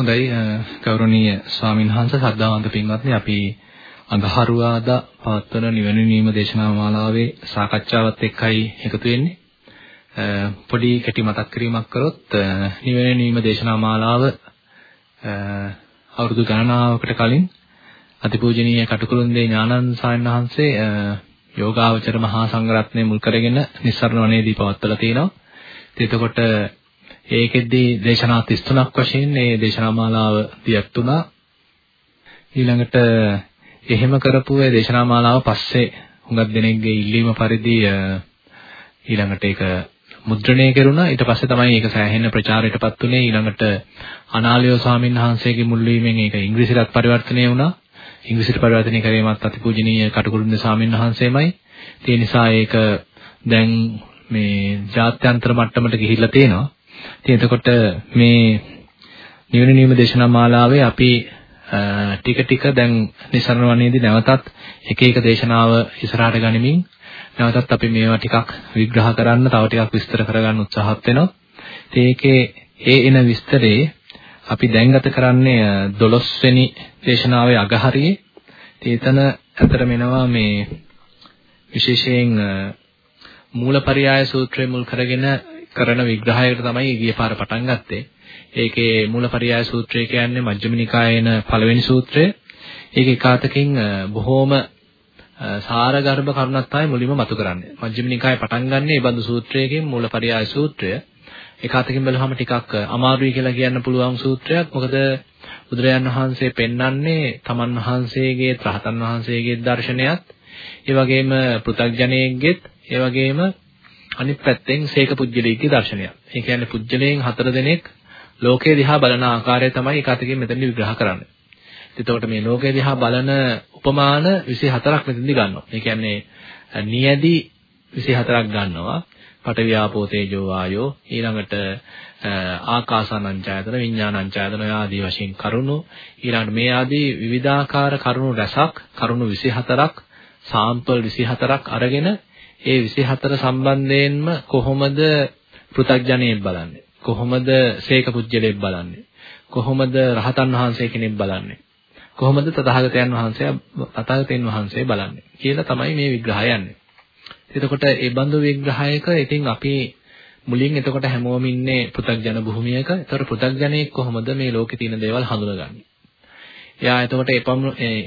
හොඳයි ගෞරවනීය ස්වාමීන් වහන්සේ සද්ධාවන්ත පින්වත්නි අපි අඟහරුවාදා පවත්වන නිවන නීම දේශනා මාලාවේ සාකච්ඡාවත් එක්කයි එකතු වෙන්නේ. පොඩි කෙටි මතක් කිරීමක් කරොත් නිවන නීම දේශනා මාලාව අවුරුදු ගණනාවකට කලින් අතිපූජනීය කටුකුරුන්දේ ඥානන්ද සායන් වහන්සේ යෝගාවචර මහා සංඝරත්නය මුල් කරගෙන නිස්සරණ වනයේදී පවත්වලා තිනවා. එතකොට ඒකෙද්දී දේශනා 33ක් වශයෙන් මේ දේශනා මාලාව දියත් තුනා. ඊළඟට එහෙම කරපු ඒ දේශනා මාලාව පස්සේ හුඟක් දෙනෙක්ගේ ඉල්ලීම පරිදි ඊළඟට ඒක මුද්‍රණය කරුණා. ඊට පස්සේ තමයි ඒක සෑහෙන ප්‍රචාරයටපත් උනේ. ඊළඟට අනාලියෝ ස්වාමීන් වහන්සේගේ මුල් වීමෙන් ඒක ඉංග්‍රීසියට පරිවර්තනය වුණා. ඉංග්‍රීසියට පරිවර්තනය කිරීමත් අතිපූජනීය කටුකුරුන්ද ස්වාමීන් වහන්සේමයි. ඒ නිසා ඒක දැන් මේ ජාත්‍යන්තර මට්ටමට ගිහිල්ලා තියෙනවා. ඉතින් එතකොට මේ නිවන නියම දේශනා මාලාවේ අපි ටික ටික දැන් නිසරණ වනේදී නැවතත් එක එක දේශනාව ඉස්සරහට ගනිමින් නැවතත් අපි මේවා ටිකක් විග්‍රහ කරන්න තව ටිකක් විස්තර කරගන්න උත්සාහත් වෙනවා. ඉතින් ඒකේ ඒ එන විස්තරේ අපි දැන් ගත කරන්නේ 12 වෙනි දේශනාවේ අගහරියේ. ඉතින් එතන අතර මෙනවා මේ විශේෂයෙන් මූලපරියාය සූත්‍රය මුල් කරගෙන කරන විග්‍රහයකට තමයි ගිය පාර පටන් ගත්තේ. ඒකේ මූලපරියාය සූත්‍රය කියන්නේ මජ්ක්‍ධිම නිකායේන පළවෙනි සූත්‍රය. ඒක එකාතකින් බොහෝම සාරගර්භ කරුණක් තමයි මුලින්ම මතු කරන්නේ. මජ්ක්‍ධිම නිකායේ පටන් ගන්න මේ බඳු සූත්‍රයකින් මූලපරියාය සූත්‍රය. එකාතකින් බලුවම ටිකක් අමාරුයි කියලා කියන්න පුළුවන් සූත්‍රයක්. මොකද බුදුරජාන් වහන්සේ පෙන්වන්නේ තමන් වහන්සේගේ ත්‍රහතන් වහන්සේගේ දර්ශනයත් ඒ වගේම පෘථග්ජනයෙක්ගෙත් ඒ වගේම අනිත් පැත්තෙන් සීක පුජ්‍යලීගේ දර්ශනය. ඒ කියන්නේ පුජ්‍යලයෙන් හතර දෙනෙක් ලෝකයේ දිහා බලන ආකාරය තමයි එක අතකින් මෙතනදි විග්‍රහ කරන්නේ. එතකොට මේ ලෝකයේ දිහා බලන උපමාන 24ක් මෙතනදි ගන්නවා. ඒ කියන්නේ නියැදි 24ක් ගන්නවා. පඨවි ආපෝ තේජෝ වායෝ ඊළඟට ආකාසානංචයතන විඥානංචයතන ආදී වශයෙන් කරුණු ඊළඟට මේ ආදී විවිධාකාර කරුණු රසක් කරුණු 24ක් සාම්පල් 24ක් අරගෙන ඒ 24 සම්බන්ධයෙන්ම කොහොමද පෘථග්ජනෙක් බලන්නේ? කොහොමද සීක පුජ්‍යලෙක් බලන්නේ? කොහොමද රහතන් වහන්සේ කෙනෙක් බලන්නේ? කොහොමද තථාගතයන් වහන්සේ තථාගතයන් වහන්සේ බලන්නේ කියලා තමයි මේ විග්‍රහය යන්නේ. එතකොට ඒ බඳු විග්‍රහයක ඉතින් අපි මුලින් එතකොට හැමෝම ඉන්නේ පෘථග්ජන භූමියක. ඒතර පෘථග්ජනෙක් කොහොමද මේ ලෝකේ තියෙන දේවල් හඳුනගන්නේ? එයා එතකොට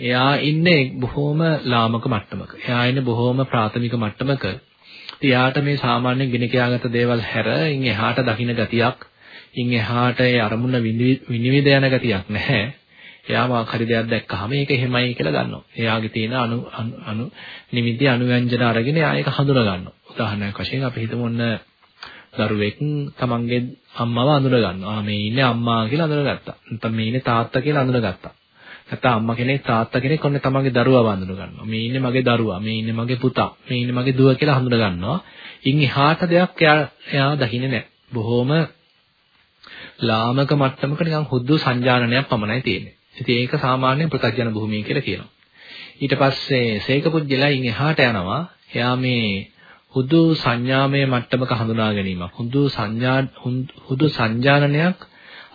එයා ඉන්නේ බොහොම ලාමක මට්ටමක. එයා ඉන්නේ බොහොම ප්‍රාථමික මට්ටමක. එයාට මේ සාමාන්‍ය ගෙන කියාගත දේවල් හැර ඉන් එහාට දකින්න ගතියක්, ඉන් එහාට ඒ අරමුණ විනිවිද යන ගතියක් නැහැ. එයා මාක් හරි දෙයක් දැක්කහම ඒක එහෙමයි කියලා ගන්නවා. එයාගේ තියෙන අනු අනු නිමිති අනුව්‍යංජන අරගෙන එයා ඒක හඳුනා ගන්නවා. උදාහරණයක් වශයෙන් අපි හිතමු ඔන්න දරුවෙක් තමන්ගේ අම්මව අඳුර ගන්නවා. ආ මේ ඉන්නේ අම්මා කියලා අඳුරගත්තා. නැත්නම් මේ ඉන්නේ තාත්තා කියලා අඳුරගත්තා. නැත්නම් අම්මා කෙනෙක් තාත්තා කෙනෙක් ඔන්න තමන්ගේ දරුවා වඳුන ගන්නවා. මේ ඉන්නේ මගේ දරුවා, මේ ඉන්නේ මගේ පුතා, මේ ඉන්නේ මගේ දුව කියලා හඳුන ගන්නවා. ඉන් එහාට දෙයක් එයා එයා දකින්නේ නැහැ. බොහොම ලාමක මට්ටමක නිකන් හුදු සංජානනයක් පමණයි තියෙන්නේ. ඉතින් ඒක සාමාන්‍ය ප්‍රත්‍යඥ භූමිය කියලා කියනවා. ඊට පස්සේ සේක පුජ්‍යලා ඉන් එහාට යනවා. එයා මේ හුදු සංඥාමය මට්ටමක හඳුනා ගැනීමක්. හුදු සංඥා හුදු සංජානනයක්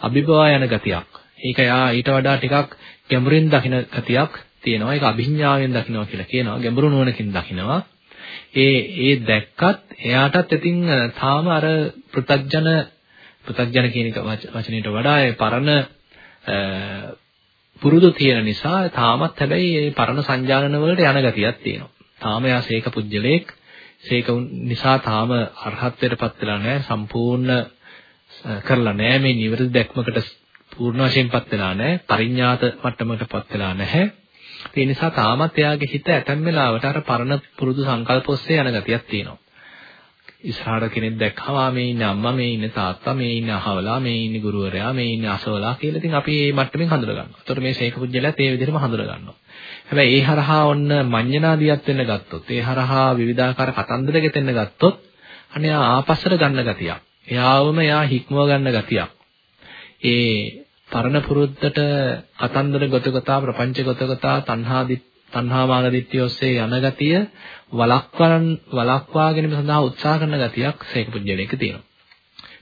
අභිභවා යන ගතියක්. ඒක යා ඊට වඩා ටිකක් ගැඹුරින් දකින ගතියක් තියෙනවා. ඒක අභිඥාවෙන් දකිනවා කියලා කියනවා. ගැඹුරු නුවණකින් දකිනවා. ඒ ඒ දැක්කත් එයාටත් ඉතින් තාම අර පෘතග්ජන පෘතග්ජන කියන එක වචනයට වඩා ඒ පරණ පුරුදු තියෙන නිසා තාමත් හැබැයි මේ පරණ සංජානන වලට යන ගතියක් තියෙනවා. තාම එයා සීක පුජ්‍යලයක් සීක නිසා තාම අරහත්ත්වයටපත් වෙලා නැහැ සම්පූර්ණ කරලා නැහැ මේ නිවැරදි දැක්මකට පූර්ණ වශයෙන්පත් වෙලා නැහැ පරිඥාත මට්ටමකටපත් වෙලා නැහැ ඒ නිසා තාමත් එයාගේ හිත ඇතැම් වෙලාවට අර පරණ පුරුදු සංකල්ප ඔස්සේ යන ගතියක් තියෙනවා ඉස්සරහට කෙනෙක් දැක්කම මේ ඉන්නේ අම්මා මේ ඉන්නේ තාත්තා මේ ඉන්නේ අහවලා මේ ඉන්නේ ගුරුවරයා මේ ඉන්නේ අසවලා කියලා ඉතින් අපි මේ මට්ටමින් හඳුනා ගන්නවා. ඒතකොට මේ ශේක පුජ්‍යලත් ඒ විදිහටම හඳුනා ගන්නවා. හැබැයි ඒ හරහා ඔන්න මඤ්ඤණාදියත් වෙන්න ගත්තොත් ඒ හරහා විවිධාකාර කතන්දර ගෙතෙන්න ගත්තොත් අනේ ආපස්සට ගන්න ගතියක්. එයාවම එයා හික්මව ගන්න ගතියක්. ඒ පරණ පුරුද්දට කතන්දර ගතකතා ප්‍රපංච ගතකතා තණ්හා තණ්හා මාන දිට්ඨිය ඔස්සේ යන ගතිය වලක්වන වලක්වා ගැනීම සඳහා උත්සාහ කරන ගතියක් සේක පුජ්‍යලයක තියෙනවා.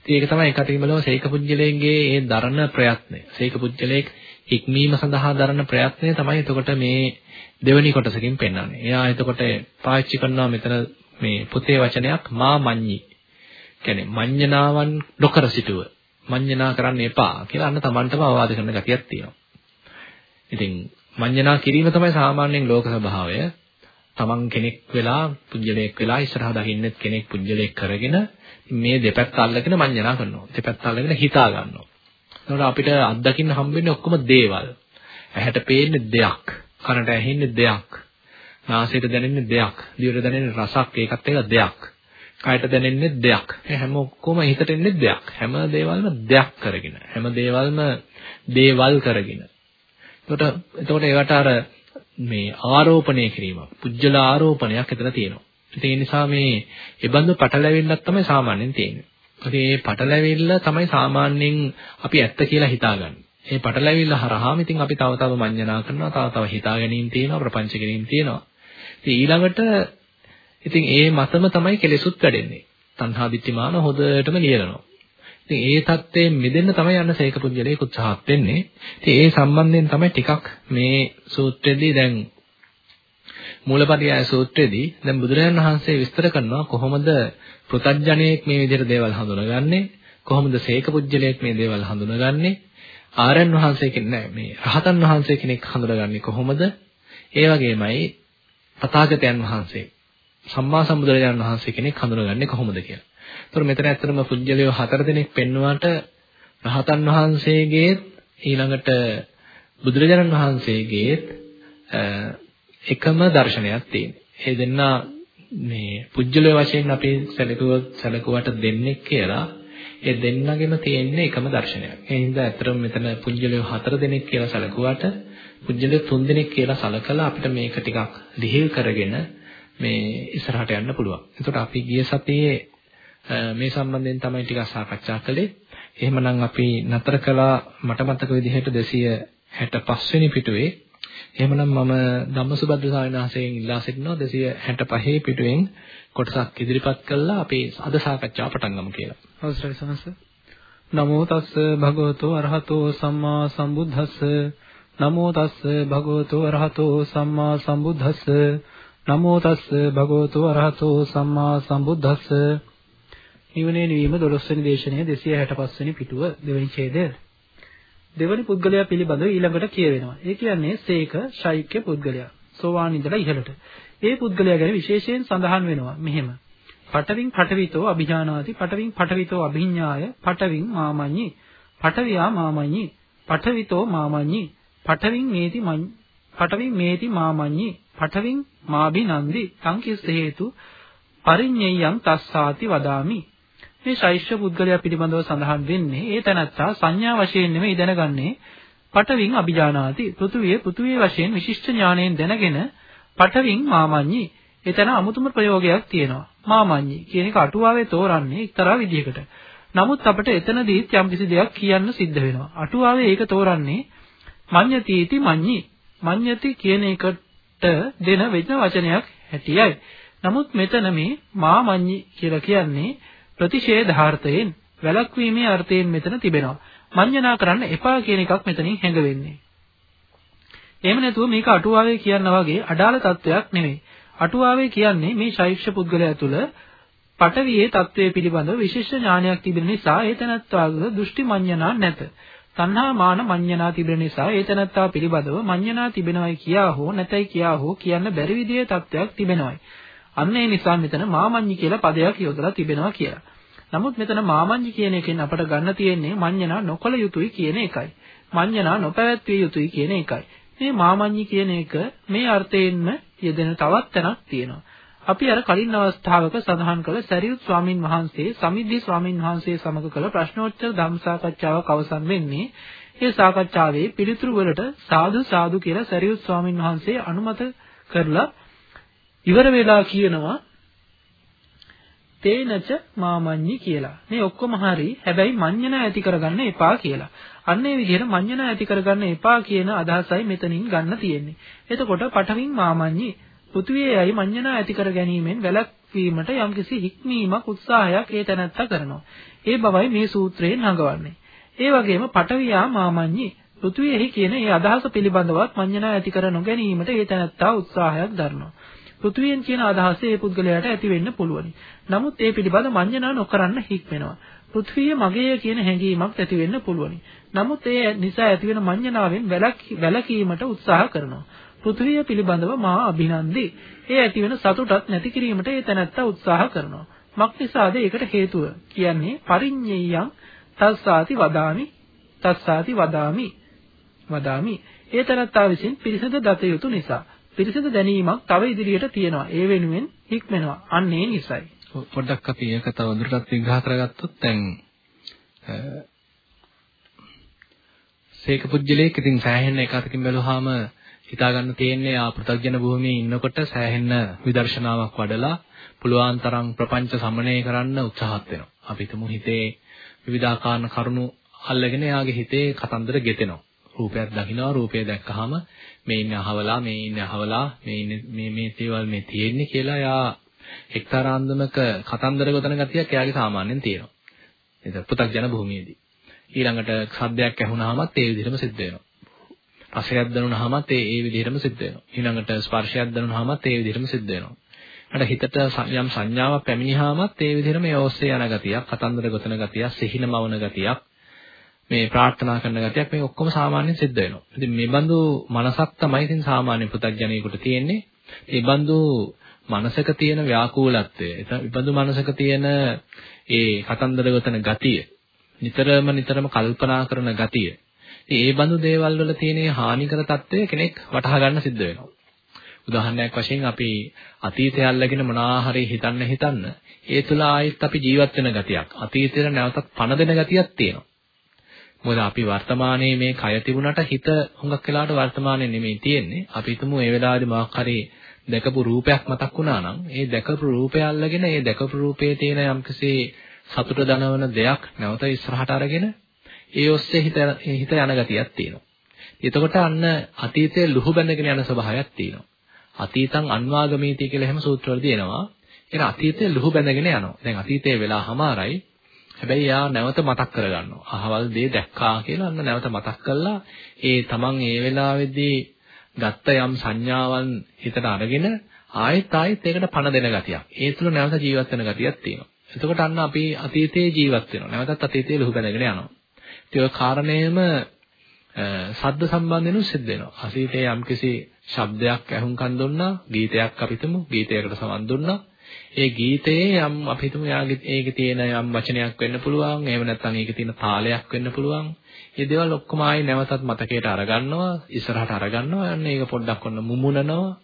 ඒක තමයි එකතින් බලව සීක පුජ්‍යලයේ ඒ දරන ප්‍රයත්නය. සීක පුජ්‍යලයේ හික්මීම සඳහා දරන ප්‍රයත්නය තමයි එතකොට මේ දෙවෙනි කොටසකින් පෙන්වන්නේ. එයා එතකොට පාවිච්චි කරනවා මෙතන මේ පොතේ වචනයක් මා මඤ්ඤි. කියන්නේ මඤ්ඤණාවන් නොකර සිටුව. මඤ්ඤණා කරන්න එපා කියලා අන්න Tamanටම අවවාද කරන ගතියක් තියෙනවා. ඉතින් මඤ්ඤණා කිරීම තමයි සාමාන්‍යයෙන් ලෝක ස්වභාවය. Taman කෙනෙක් වෙලා පුජ්‍යලයක් වෙලා ඉස්සරහ දකින්නෙත් කෙනෙක් පුජ්‍යලයක් කරගෙන මේ දෙපැත්ත අල්ලගෙන මඤ්ඤණා කරනවා. දෙපැත්ත අල්ලගෙන හිතා ගන්නවා. එතකොට අපිට අත්දකින්න හම්බෙන්නේ ඔක්කොම දේවල්. ඇහැට පේන්නේ දෙයක්, කනට ඇහෙන්නේ දෙයක්, නාසයට දැනෙන්නේ දෙයක්, දිවට දැනෙන්නේ රසක් ඒකත් එක දෙයක්. කයට දැනෙන්නේ දෙයක්. හැම ඔක්කොම හිතට එන්නේ දෙයක්. හැම දේවල්ම දෙයක් කරගෙන. හැම දේවල්ම දේවල් කරගෙන. එතකොට එතකොට ඒවට අර මේ ආරෝපණය කිරීම, පුජ්‍යල ආරෝපණයක් එතන තියෙනවා. ඒ නිසා මේ ඒබඳු පටලැවිල්ලක් තමයි සාමාන්‍යයෙන් තියෙන්නේ. ඉතින් මේ පටලැවිල්ල තමයි සාමාන්‍යයෙන් අපි ඇත්ත කියලා හිතාගන්නේ. මේ පටලැවිල්ල හරහාම ඉතින් අපි තව තව මඤ්ඤණා කරනවා, තව තව හිතා ගැනීම තියෙනවා, ප්‍රපංච ගැනීම තියෙනවා. ඉතින් ඊළඟට ඉතින් ඒ මතම තමයි කෙලෙසුත් වැඩෙන්නේ. තණ්හා දිට්ඨිමාන හොදටම ලියනවා. ඉතින් ඒ தත්ත්වයෙන් මිදෙන්න තමයි යන්න සේක පුජ්‍යලයේ උත්සාහත් වෙන්නේ. ඉතින් ඒ සම්බන්ධයෙන් තමයි ටිකක් මේ සූත්‍රයේදී දැන් මූලපරියාය සූත්‍රයේදී දැන් බුදුරජාණන් වහන්සේ විස්තර කරනවා කොහොමද පෘතජ්ජණයෙක් මේ විදිහට දේවල් හඳුනගන්නේ කොහොමද සේක පුජ්‍යලයක් මේ දේවල් හඳුනගන්නේ ආරයන් වහන්සේ කෙනෙක් මේ රහතන් වහන්සේ කෙනෙක් හඳුනගන්නේ කොහොමද ඒ වගේමයි තථාගතයන් වහන්සේ සම්මා සම්බුදුරජාණන් වහන්සේ කෙනෙක් හඳුනගන්නේ කොහොමද කියලා. ඒතර මෙතන ඇත්තටම පුජ්‍යලියෝ හතර දෙනෙක් පෙන්වුවාට රහතන් වහන්සේගේත් ඊළඟට බුදුරජාණන් වහන්සේගේත් එකම දර්ශනයක් තියෙනවා. ඒ දෙන්නා මේ පුජ්‍යලය වශයෙන් අපි සැලකුවොත් සැලකුවට දෙන්නේ කියලා ඒ දෙන්නගෙම තියෙන්නේ එකම දර්ශනයක්. ඒ හින්දා ඇත්තටම මෙතන පුජ්‍යලය හතර දෙනෙක් කියලා සැලකුවාට පුජ්‍යලය තුන් දෙනෙක් කියලා සැලකලා අපිට මේක ටිකක් ලිහිල් කරගෙන මේ ඉස්සරහට යන්න පුළුවන්. එතකොට අපි ගිය සතියේ මේ සම්බන්ධයෙන් තමයි ටිකක් සාකච්ඡා කළේ. එහෙමනම් අපි නතර කළා මට මතක විදිහට 265 වෙනි පිටුවේ එහෙමනම් මම ධම්මසුබද්ද ස්වාමීන් වහන්සේගෙන් ඉල්ලා සිටිනවා 265 පිටුවෙන් කොටසක් ඉදිරිපත් කළා අපි අද සාකච්ඡාව පටන් ගමු කියලා. අවසරයි සමස. නමෝ තස්ස භගවතෝ අරහතෝ සම්මා සම්බුද්දස්ස නමෝ තස්ස භගවතෝ අරහතෝ සම්මා සම්බුද්දස්ස නමෝ තස්ස භගවතෝ අරහතෝ සම්මා සම්බුද්දස්ස නිවනේ නිවීම 12 වෙනි දේශනය 265 වෙනි පිටුව දෙවෙනි ඡේදය දෙවනි පුද්ගලයා පිළිබඳව ඊළඟට කියවෙනවා. ඒ කියන්නේ සේක ශෛක්‍ය පුද්ගලයා. සෝවාන් ඉඳලා ඉහළට. ඒ පුද්ගලයා ගැන විශේෂයෙන් සඳහන් වෙනවා මෙහෙම. පටවින් පටවිතෝ අභිජානාති පටවින් පටවිතෝ අභිඤ්ඤාය පටවින් මාමඤ්ඤි පටවියා මාමඤ්ඤි පටවිතෝ මාමඤ්ඤි පටවින් මේති පටවින් මේති මාමඤ්ඤි පටවින් මාබිනන්දි තං කිස් හේතු පරිඤ්ඤයං තස්සාති වදාමි. මේ ශෛෂ්‍ය පුද්ගලයා පිළිබඳව සඳහන් වෙන්නේ ඒ තැනත්තා සංඥා වශයෙන් නෙමෙයි දැනගන්නේ පටවින් අභිජානාති. පෘථුවිය පෘථුවිය වශයෙන් විශිෂ්ට ඥාණයෙන් දැනගෙන පටවින් මාමඤ්ඤි. එතන අමුතුම ප්‍රයෝගයක් තියෙනවා. මාමඤ්ඤි කියන එක අටුවාවේ තෝරන්නේ එක්තරා විදිහකට. නමුත් අපිට එතනදීත් යම්කිසි දෙයක් කියන්න සිද්ධ වෙනවා. අටුවාවේ ඒක තෝරන්නේ මඤ්ඤතිති මඤ්ඤි. මඤ්ඤති කියන එකට දෙන වෙන වචනයක් හැටියයි නමුත් මෙතන මේ මාමඤ්ඤි කියලා කියන්නේ ප්‍රතිෂේධාර්ථයෙන් වැළක්වීමේ අර්ථයෙන් මෙතන තිබෙනවා. මඤ්ඤණා කරන්න එපා කියන එකක් මෙතනින් හැඟවෙන්නේ. එහෙම නැතුව මේක අටුවාවේ කියනා වගේ අඩාල තත්වයක් නෙවෙයි. අටුවාවේ කියන්නේ මේ ශෛක්ෂ පුද්ගලයා තුළ පටවියේ தત્ත්වයේ පිළිබඳව විශේෂ ඥානයක් තිබෙන නිසා ඒ තැනත්තාගේ දෘෂ්ටි මඤ්ඤණා නැත. තණ්හා මාන මඤ්ඤණා තිබෙන නිසා ඒ තැනත්තා පිළිබඳව මඤ්ඤණා තිබෙනවයි කියා හෝ නැතයි කියා හෝ කියන්න බැරි විදිහේ தත්වයක් තිබෙනවයි. අන්න ඒ නිසා මෙතන මාමඤ්ඤි කියලා පදයක් යොදලා තිබෙනවා කියලා. නමුත් මෙතන මාමඤ්ඤි කියන එකෙන් අපට ගන්න තියෙන්නේ මඤ්ඤණා නොකල යුතුයි කියන එකයි. මඤ්ඤණා නොපැවැත්විය යුතුයි කියන එකයි. මේ මාමඤ්ඤි කියන එක මේ අර්ථයෙන්ම යෙදෙන තවත් තැනක් තියෙනවා. අපි අර කලින් අවස්ථාවක සඳහන් කළ සරියුත් ස්වාමින් වහන්සේ සමිද්ධි ස්වාමින් වහන්සේ සමග කළ ප්‍රශ්නෝත්තර ධම්ම සාකච්ඡාවක් අවසන් වෙන්නේ ඒ සාකච්ඡාවේ පිළිතුරු වලට සාදු සාදු කියලා සරියුත් ස්වාමින් වහන්සේ අනුමත කරලා ඉවර වෙලා කියනවා තේනච මාමඤ්ඤි කියලා. මේ ඔක්කොම හරි. හැබැයි මඤ්ඤණ ඇති කරගන්න එපා කියලා. අන්න ඒ විදිහට මඤ්ඤණ ඇති කරගන්න එපා කියන අදහසයි මෙතනින් ගන්න තියෙන්නේ. එතකොට පඨවින් මාමඤ්ඤි පෘථුවියයි මඤ්ඤණ ඇති කර ගැනීමෙන් වැළක් වීමට යම්කිසි හික්මීමක් උත්සාහයක් ඒ තැනැත්තා කරනවා. ඒ බවයි මේ සූත්‍රයෙන් නඟවන්නේ. ඒ වගේම පටවියා මාමඤ්ඤි පෘථුවියෙහි කියන ඒ අදහස පිළිබඳවත් මඤ්ඤණා ඇති කර නොගැනීමට ඒ තැනැත්තා උත්සාහයක් දරනවා. පෘථුවියෙන් කියන අදහස ඒ පුද්ගලයාට ඇති වෙන්න පුළුවනි. නමුත් ඒ පිළිබඳ මඤ්ඤණා නොකරන්න හික්මෙනවා. පෘථුවිය මගේය කියන හැඟීමක් ඇති වෙන්න පුළුවනි. නමුත් ඒ නිසා ඇතිවෙන මඤ්ඤණාවෙන් වැළකීමට උත්සාහ කරනවා. පෘථුවිය පිළිබඳව මා අභිනන්දි. ඒ ඇතිවෙන සතුටත් නැති කිරීමට ඒ තැනැත්තා උත්සාහ කරනවා. මක්නිසාද ඒකට හේතුව? කියන්නේ පරිඤ්ඤයයන් තස්සාති වදාමි. තස්සාති වදාමි. වදාමි. ඒ තැනැත්තා විසින් පිරිසිදු දත යුතු නිසා. පිරිසිදු දැනීමක් තව ඉදිරියට තියෙනවා. ඒ වෙනුවෙන් හික්මෙනවා. අන්න ඒ නිසයි පොඩ්ඩක් අපි ඒක තව දුරටත් විග්‍රහ කරගත්තොත් දැන් සේක පුජ්‍යලේක ඉතින් සෑහෙන එක අතකින් බැලුවාම හිතා ගන්න තියෙන්නේ ආ පෘථග්ජන භූමියේ ඉන්නකොට සෑහෙන විදර්ශනාවක් වඩලා පුළුවන් තරම් ප්‍රපංච සමනය කරන්න උත්සාහත් වෙනවා. අපි හිතමු හිතේ විවිධාකාර කරුණු අල්ලගෙන යාගේ හිතේ කතන්දර ගෙතෙනවා. රූපයක් දකිනවා රූපය දැක්කහම මේ ඉන්නේ අහවලා මේ ඉන්නේ අහවලා මේ ඉන්නේ මේ මේ දේවල් මේ තියෙන්නේ කියලා යා එක්තරාන්දමක කතන්දර ගොතන ගතියක් එයාගේ සාමාන්‍යයෙන් තියෙනවා. ඒක පෘථග්ජන භූමියේදී. ඊළඟට සද්දයක් ඇහුණාමත් ඒ විදිහටම සිද්ධ වෙනවා. රසයක් දැනුණාමත් ඒ ඒ විදිහටම සිද්ධ වෙනවා. ඊළඟට ස්පර්ශයක් දැනුණාමත් ඒ විදිහටම සිද්ධ වෙනවා. අර හිතට යම් සංඥාවක් පැමිණියාමත් ඒ විදිහටම ඒ ඔස්සේ යන ගතියක්, කතන්දර ගොතන ගතියක්, සිහිනමවන ගතියක්, මේ ප්‍රාර්ථනා කරන ගතියක් මේ ඔක්කොම සාමාන්‍යයෙන් සිද්ධ වෙනවා. ඉතින් මේ බඳු මනසක් තමයි ඉතින් සාමාන්‍ය පුතග්ජනයෙකුට තියෙන්නේ. මේ බඳු මනසක තියෙන ව්‍යාකූලත්වය, ඒ බඳු මනසක තියෙන ඒ කතන්දර ගොතන ගතිය, නිතරම නිතරම කල්පනා කරන ගතිය ඒ බඳු දේවල් වල තියෙන හානිකර తත්වය කෙනෙක් වටහා ගන්න සිද්ධ වෙනවා. උදාහරණයක් වශයෙන් අපි අතීතය අල්ලගෙන මොනවා හරි හිතන්න හිතන්න ඒ තුල ආයෙත් අපි ජීවත් වෙන ගතියක් අතීතේට නැවතත් පණ දෙන ගතියක් තියෙනවා. මොකද අපි වර්තමානයේ මේ කය තිබුණට හිත හුඟක් වෙලාට වර්තමානයේ නෙමෙයි තියෙන්නේ. අපි හිතමු ඒ වෙලාවේදී මොකක් හරි දැකපු රූපයක් මතක් වුණා නම් ඒ දැකපු රූපය අල්ලගෙන ඒ දැකපු රූපයේ තියෙන යම්කිසි සතුට දනවන දෙයක් නැවත ඉස්සරහට අරගෙන ඒ ඔස්සේ හිත හිත යන ගතියක් තියෙනවා. එතකොට අන්න අතීතයේ ලුහු බැඳගෙන යන ස්වභාවයක් තියෙනවා. අතීතං අන්වාගමීති කියලා එහෙම සූත්‍රවලදී එනවා. ඒක අතීතයේ ලුහු බැඳගෙන යනවා. දැන් අතීතයේ වෙලා හමාරයි. හැබැයි යා නැවත මතක් කරගන්නවා. අහවල් දේ දැක්කා කියලා අන්න නැවත මතක් කළා. ඒ තමන් ඒ වෙලාවේදී ගත්ත යම් සංඥාවන් හිතට අරගෙන ආයෙත් ආයෙත් ඒකට පණ දෙන ගතියක්. ඒ තුළ නැවත ජීවත් වෙන ගතියක් තියෙනවා. එතකොට අන්න අපි අතීතයේ ජීවත් වෙනවා. නැවතත් අතීතයේ ලුහු බැඳගෙන යනවා. ඒ කාරණේම සද්ද සම්බන්ධෙනු සිද්ධ වෙනවා. අතීතයේ යම්කිසි ශබ්දයක් ඇහුම්කන් දුන්නා, ගීතයක් අපිටම ගීතයකට සමන් දුන්නා. ඒ ගීතයේ යම් අපිටම යාගේ ඒකේ තියෙන යම් වචනයක් වෙන්න පුළුවන්. එහෙම නැත්නම් ඒකේ තියෙන තාලයක් වෙන්න පුළුවන්. මේ දේවල් ඔක්කොම ආයි නැවතත් මතකයට අරගන්නවා, ඉස්සරහට අරගන්නවා. අන්න ඒක පොඩ්ඩක් ඔන්න මුමුණනවා.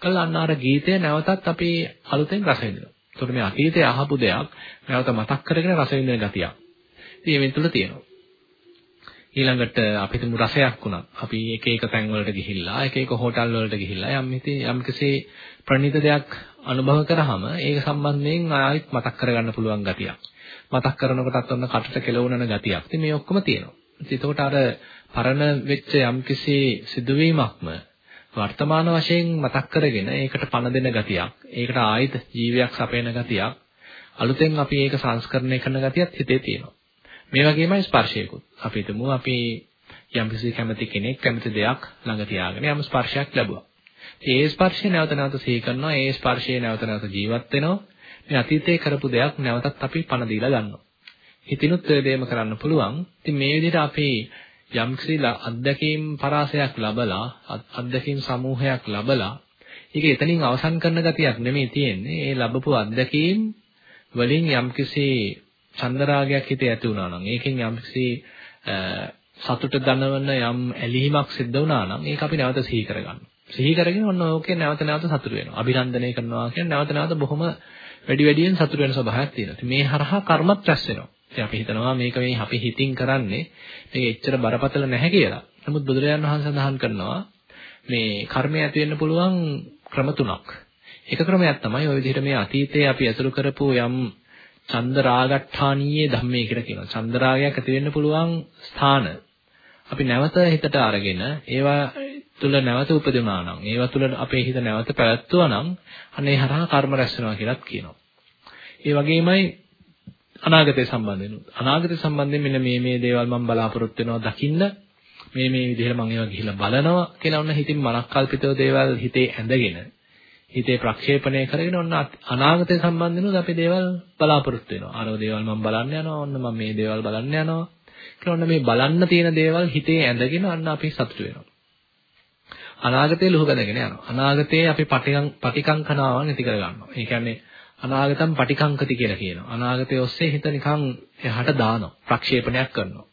කළා අන්න අර ගීතය නැවතත් අපි අලුතෙන් රස විඳිනවා. ඒකට මේ අතීතයේ අහපු දෙයක් නැවත මතක් කරගෙන රස විඳින ගතියක්. ඉතින් මේ තුළ තියෙනවා. ඊළඟට අපි තුමු රසයක් වුණා. අපි එක එක තැන් වලට ගිහිල්ලා, එක එක හෝටල් වලට ගිහිල්ලා යම් ඉතින් යම් කිසි ප්‍රණීත දෙයක් අනුභව කරාම ඒක සම්බන්ධයෙන් ආයෙත් මතක් කරගන්න පුළුවන් ගතියක්. මතක් කරනකොටත් ඔන්න කටට කෙලවුනන ගතියක්. ඉතින් මේ ඔක්කොම තියෙනවා. එතකොට අර පරණ වෙච්ච යම් කිසි සිදුවීමක්ම වර්තමාන වශයෙන් මතක් කරගෙන ඒකට පණ දෙන ගතියක්, ඒකට ආයෙත් ජීවයක් සපයන ගතියක්, අලුතෙන් අපි ඒක සංස්කරණය කරන ගතියත් හිතේ තියෙනවා. මේ වගේමයි ස්පර්ශයකුත්. අපි හිතමු අපි යම්කිසි කැමති කෙනෙක් කැමති දෙයක් ළඟ තියාගෙන යම් ස්පර්ශයක් ලැබුවා. ඒ ස්පර්ශය නැවත නැවත සිහි කරනවා. ඒ ස්පර්ශය නැවත නැවත ජීවත් වෙනවා. මේ අතීතයේ කරපු දෙයක් නැවතත් අපි පණ දීලා ගන්නවා. හිතිනුත් ඒ දෙයම කරන්න පුළුවන්. ඉතින් මේ විදිහට අපි යම්කිසි අත්දැකීම් පරාසයක් ලබලා අත්දැකීම් සමූහයක් ලබලා ඒක එතනින් අවසන් කරන ගතියක් නෙමෙයි තියෙන්නේ. ඒ ලැබපු අත්දැකීම් වලින් යම්කිසි චන්දරාගයක් හිතේ ඇති වුණා නම් ඒකෙන් යම්කිසි සතුට දනවන යම් ඇලීමක් සිද්ධ වුණා නම් ඒක අපි නැවත සිහි කරගන්නවා. සිහි කරගෙන ඔන්න ඕකේ නැවත නැවත සතුට වෙනවා. අභිනන්දනය කරනවා කියන්නේ නැවත නැවත බොහොම වැඩි වැඩියෙන් සතුට වෙන ස්වභාවයක් තියෙනවා. මේ හරහා කර්මත් රැස් වෙනවා. ඉතින් අපි හිතනවා මේක මේ අපි හිතින් කරන්නේ මේක එච්චර බරපතල නැහැ කියලා. නමුත් බුදුරජාණන් වහන්සේ සඳහන් කරනවා මේ කර්මය ඇති වෙන්න පුළුවන් ක්‍රම තුනක්. එක ක්‍රමයක් තමයි ওই විදිහට මේ අතීතයේ අපි අසුරු කරපු යම් චන්ද රාගට්ඨානීය ධම්මේ කියලා කියනවා. චන්ද රාගයක් ඇති වෙන්න පුළුවන් ස්ථාන. අපි නැවත හිතට අරගෙන ඒවා තුල නැවත උපදිනා නම් ඒවා තුල අපේ හිත නැවත පැවැත්වුවා නම් අනේ හරහා කර්ම රැස් වෙනවා කියලාත් කියනවා. ඒ වගේමයි අනාගතය සම්බන්ධයෙන් අනාගතය සම්බන්ධයෙන් මෙන්න මේ මේ දේවල් මම බලාපොරොත්තු වෙනවා දකින්න මේ මේ විදිහට මම ඒවා ගිහිල්ලා බලනවා කියලා ඔන්න හිතින් මනක්කල්පිතව දේවල් හිතේ ඇඳගෙන හිතේ ප්‍රක්ෂේපණය කරගෙන ඔන්න අනාගතය සම්බන්ධනොත් අපි දේවල් බලාපොරොත්තු වෙනවා. අරෝ දේවල් මම බලන්න යනවා. ඔන්න මම මේ දේවල් බලන්න යනවා. කියලා ඔන්න මේ බලන්න තියෙන දේවල් හිතේ ඇඳගෙන අන්න අපි සතුටු වෙනවා. අනාගතේ ලුහු බැඳගෙන යනවා. අනාගතේ අපි පටිකං පටිකංකනාවන් ඇති කර ගන්නවා. ඒ කියන්නේ අනාගතම් පටිකංකති කියලා කියනවා. අනාගතයේ ඔස්සේ හිත නිකන් එහාට දානවා. ප්‍රක්ෂේපණයක් කරනවා.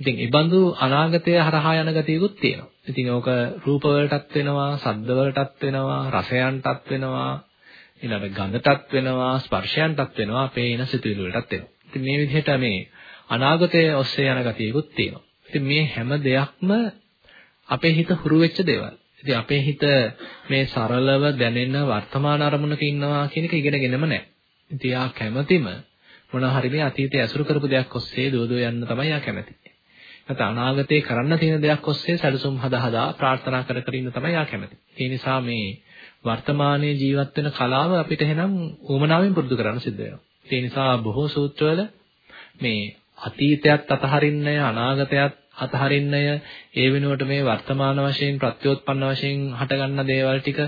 ඉතින් ඒ බඳු අනාගතය හරහා යන ගතියකුත් තියෙනවා. ඉතින් ඕක රූප වලටත් වෙනවා, ශබ්ද වලටත් වෙනවා, රසයන්ටත් වෙනවා, ඊළඟ ගඳටත් වෙනවා, ස්පර්ශයන්ටත් වෙනවා, අපේ එන සිතුවිලි වලටත් වෙනවා. ඉතින් මේ විදිහට මේ අනාගතයේ ඔස්සේ යන ගතියකුත් තියෙනවා. ඉතින් මේ හැම දෙයක්ම අපේ හිත හුරු වෙච්ච දේවල්. ඉතින් අපේ හිත මේ සරලව දැනෙන වර්තමාන අරමුණක ඉන්නවා කියන එක ඉගෙනගෙනම නැහැ. ඉතින් යා කැමැතිම මොනවා හරි මේ අතීතයේ අසුරු කරපු දෙයක් ඔස්සේ දුවදුව යන්න තමයි යා කැමැති. නැත්නම් අනාගතේ කරන්න තියෙන දෙයක් ඔස්සේ සැලසුම් හදා හදා ප්‍රාර්ථනා කර කර ඉන්න තමයි යා කැමති. ඒ නිසා මේ වර්තමානයේ ජීවත් වෙන කලාව අපිට එහෙනම් උමනාවෙන් පුරුදු කරන්න සිද්ධ වෙනවා. ඒ නිසා බොහෝ සූත්‍රවල මේ අතීතයත් අතහරින්නය අනාගතයත් අතහරින්නය ඒ වෙනුවට මේ වර්තමාන වශයෙන් ප්‍රත්‍යෝත්පන්න වශයෙන් හටගන්න දේවල් ටික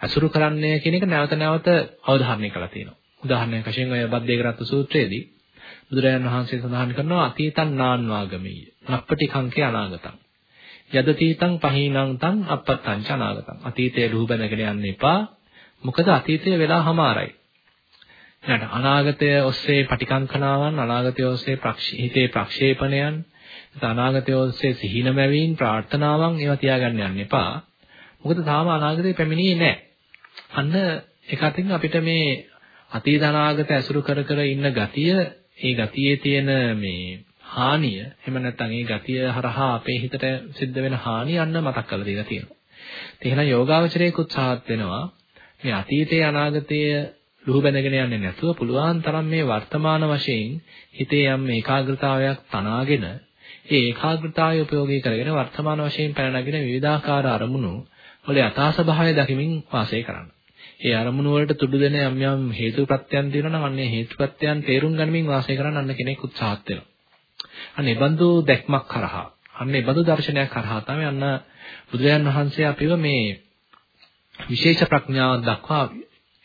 අසුරු කරන්නේ කියන එක නැවත නැවත අවධාරණය කරලා තියෙනවා. උදාහරණයක් වශයෙන් ඔය බද්දේකරත් සූත්‍රයේදී බුදුරජාණන් වහන්සේ සඳහන් කරනවා අතීතං නාන්වාගමීය. නප්පටි කංකේ අනාගතං. යදතීතං පහීනං තං අපත්තං ච අනාගතං. අතීතයේ ලුහු බැඳගෙන යන්න එපා. මොකද අතීතය වෙලා හමාරයි. ඊළඟ අනාගතය ඔස්සේ පටිකංකනාවන් අනාගතය ඔස්සේ හිතේ ප්‍රක්ෂේපණයන් අනාගතය ඔස්සේ සිහින මැවීම් ප්‍රාර්ථනාවන් ඒවා තියාගන්න යන්න එපා. මොකද තාම අනාගතේ පැමිණියේ නැහැ අන්න එක අතින් අපිට මේ අතීත අනාගත ඇසුරු කර කර ඉන්න ගතිය ඒ ගතියේ තියෙන මේ හානිය එහෙම නැත්නම් ඒ ගතිය හරහා අපේ හිතට සිද්ධ වෙන හානිය අන්න මතක් කරලා දීලා තියෙනවා. ඒ එහෙනම් යෝගාවචරයේ උත්සාහත් වෙනවා මේ අතීතයේ අනාගතයේ ලුහු බැඳගෙන යන්නේ නැතුව පුළුවන් තරම් මේ වර්තමාන වශයෙන් හිතේ යම් ඒකාග්‍රතාවයක් තනාගෙන ඒ ඒකාග්‍රතාවය උපයෝගී කරගෙන වර්තමාන වශයෙන් පැන නගින විවිධාකාර අරමුණු වල යථා ස්වභාවය දකිමින් වාසය කරන්න. ඒ අරමුණු වලට තුඩු දෙන යම් යම් හේතු ප්‍රත්‍යයන් තියෙනවා නම් අන්නේ හේතු ප්‍රත්‍යයන් තේරුම් ගනිමින් වාසය කරන්න අන්න කෙනෙක් උත්සාහත් වෙනවා. අන්න ඒ බඳු දැක්මක් කරහා අන්න ඒ බඳු දර්ශනයක් කරහා තමයි අන්න බුදුරජාන් වහන්සේ අපිව මේ විශේෂ ප්‍රඥාවක් දක්වා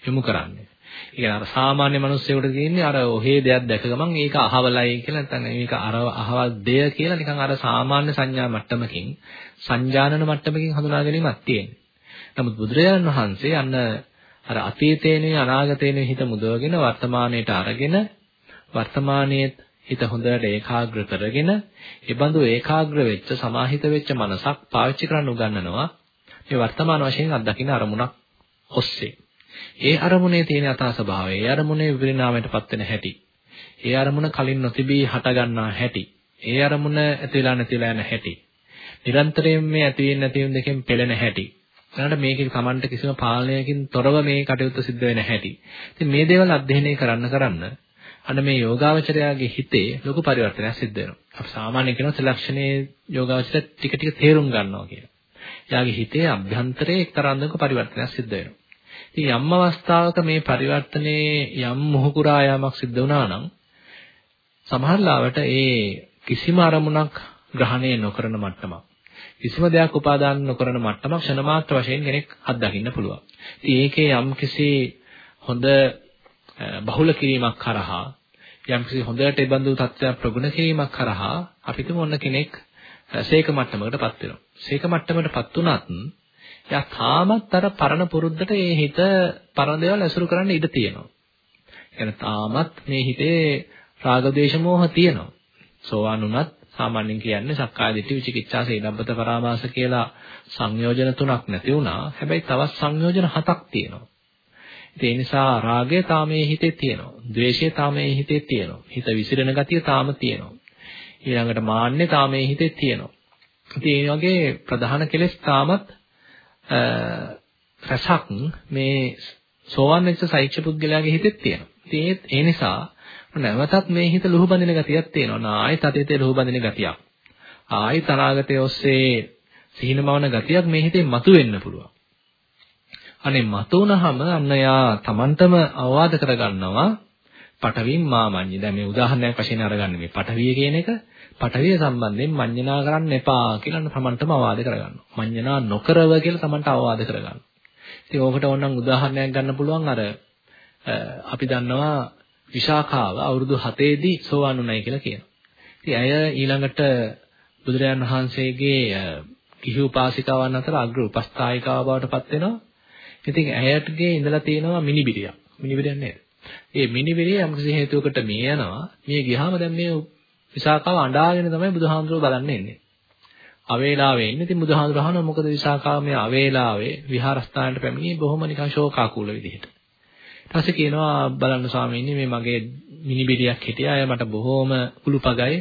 යොමු කරන්නේ. ඒ කියන්නේ අර සාමාන්‍ය මිනිස්සුෙකුට කියන්නේ අර ඔහේ දෙයක් දැක ගමන් ඒක අහවලයි කියලා නැත්නම් මේක අර අහවල් දෙය කියලා නිකන් අර සාමාන්‍ය සංඥා මට්ටමකින් සංජානන මට්ටමකින් හඳුනා ගැනීමක් තියෙනවා. නමුත් බුදුරජාණන් වහන්සේ අන්න අර අතීතේනේ අනාගතේනේ හිත මුදවගෙන වර්තමානයට අරගෙන වර්තමානයේ හිත හොඳට ඒකාග්‍ර කරගෙන ඒ බඳු ඒකාග්‍ර වෙච්ච සමාහිත වෙච්ච මනසක් පාවිච්චි කරන්න උගන්වනවා මේ වර්තමාන වශයෙන් අත්දකින්න අරමුණක් ඔස්සේ. ඒ අරමුණේ තියෙන යථා ස්වභාවය, ඒ අරමුණේ විපරිණාමයටපත් වෙන හැටි, ඒ අරමුණ කලින් නොතිබී හට ගන්නා හැටි, ඒ අරමුණ ඇති වෙලා නැති වෙලා යන හැටි, නිරන්තරයෙන් මේ ඇති වෙන නැති වෙන දෙකෙන් පෙළෙන හැටි, ඊළඟට මේකේ Tamanට කිසිම පාලනයකින් තොරව මේ කටයුත්ත සිද්ධ වෙන හැටි. ඉතින් මේ දේවල් අධ්‍යයනය කරන්න කරන්න අන්න මේ යෝගාවචරයාගේ හිතේ ලොකු පරිවර්තනයක් සිද්ධ වෙනවා. අපි සාමාන්‍යයෙන් කියනවා සලක්ෂණයේ යෝගාවචරය ටික ටික තේරුම් ගන්නවා කියලා. එයාගේ හිතේ අභ්‍යන්තරයේ එක්තරා අන්දමක පරිවර්තනයක් සිද්ධ වෙනවා. ඉතින් යම් අවස්ථාවක මේ පරිවර්තනයේ යම් මොහුකුරා යාමක් සිද්ධ වුණා නම් සමහර ලාවට ඒ කිසිම අරමුණක් ග්‍රහණය නොකරන මට්ටමක් කිසිම දෙයක් උපාදාන නොකරන මට්ටමක් ක්ෂණ මාත්‍ර වශයෙන් කෙනෙක් අත්දකින්න පුළුවන්. ඉතින් ඒකේ යම්කිසි හොඳ බහුල කිරීමක් කරහා යම්කිසි හොඳට ඒ බඳු තත්ත්වයක් ප්‍රගුණ කිරීමක් කරහා අපිට මොන කෙනෙක් සීක මට්ටමකටපත් වෙනවා. සීක මට්ටමකටපත් උනත් එයා තාමත් අර පරණ පුරුද්දට ඒ හිත පරණ දේවල් ඇසුරු කරන්න ඉඩ තියෙනවා. يعني තාමත් මේ හිතේ රාග දේශ මොහ තියෙනවා. සෝවාන් උනත් සාමාන්‍යයෙන් කියන්නේ සක්කාය දිට්ඨි විචිකිච්ඡා සේනබ්බත පරාමාස කියලා සංයෝජන තුනක් නැති වුණා. හැබැයි තවත් සංයෝජන හතක් තියෙනවා. ඒ නිසා රාගය තාමේ හිතේ තියෙනවා. ද්වේෂය තාමේ හිතේ තියෙනවා. හිත විසිරෙන ගතිය තාම තියෙනවා. ඊළඟට මාන්නේ තාමේ හිතේ තියෙනවා. ඉතින් මේ වගේ ප්‍රධාන කෙලෙස් තාමත් රසක් මේ සෝවන් වෙච්ච සෛක්ෂ පුද්ගලයාගේ හිතෙත් තියෙනවා. ඉතින් ඒ නිසා නැවතත් මේ හිත ලුහු බඳින ගතියක් තියෙනවා. ආයෙත් අතීතයේ ලුහු බඳින ගතියක්. ආයෙත් අනාගතයේ ඔස්සේ සිහිනමවන ගතියක් මේ හිතේ මතුවෙන්න පුළුවන්. අනේ මතුවනහම අන්න යා Tamanටම අවවාද කරගන්නවා පටවින් මාමඤ්ඤි. දැන් මේ උදාහරණයක් වශයෙන් අරගන්න මේ පටවිය කියන එක පටවිය සම්බන්ධයෙන් මඤ්ඤණා කරන්න එපා කියලා තමන්ටම අවවාද කරගන්නවා. මඤ්ඤණා නොකරව කියලා තමන්ට අවවාද කරගන්නවා. ඉතින් ඕකට ඕනනම් උදාහරණයක් ගන්න පුළුවන් අර අපි දන්නවා විශාඛාව අවුරුදු 7 දී සෝවන් උනායි කියලා කියනවා. ඉතින් ඇය ඊළඟට බුදුරජාන් වහන්සේගේ කිහි උපාසිකාවන් අතර අග්‍ර උපස්ථායිකාව බවට පත් වෙනවා. ඉතින් ඇයටගේ ඉඳලා තියෙනවා මිනිබිරියක්. මිනිබිරියක් නේද? ඒ මිනිබිරිය යම්කිසි හේතුවකට මිය යනවා. මිය ගියාම දැන් මේ විසාකාව අඬාගෙන තමයි බුදුහාමුදුරුවෝ බලන්න එන්නේ. අවේලාවේ ඉන්නේ. ඉතින් බුදුහාමුදුරුවෝ අහනවා මොකද විසාකාව මේ අවේලාවේ විහාරස්ථානට පැමිණි බොහොම නිකන් ශෝකාකූල විදිහට. ඊට පස්සේ කියනවා බලන්න ස්වාමීනි මේ මගේ මිනිබිරියක් හිටියා. අය මට බොහොම කුළුපගයි.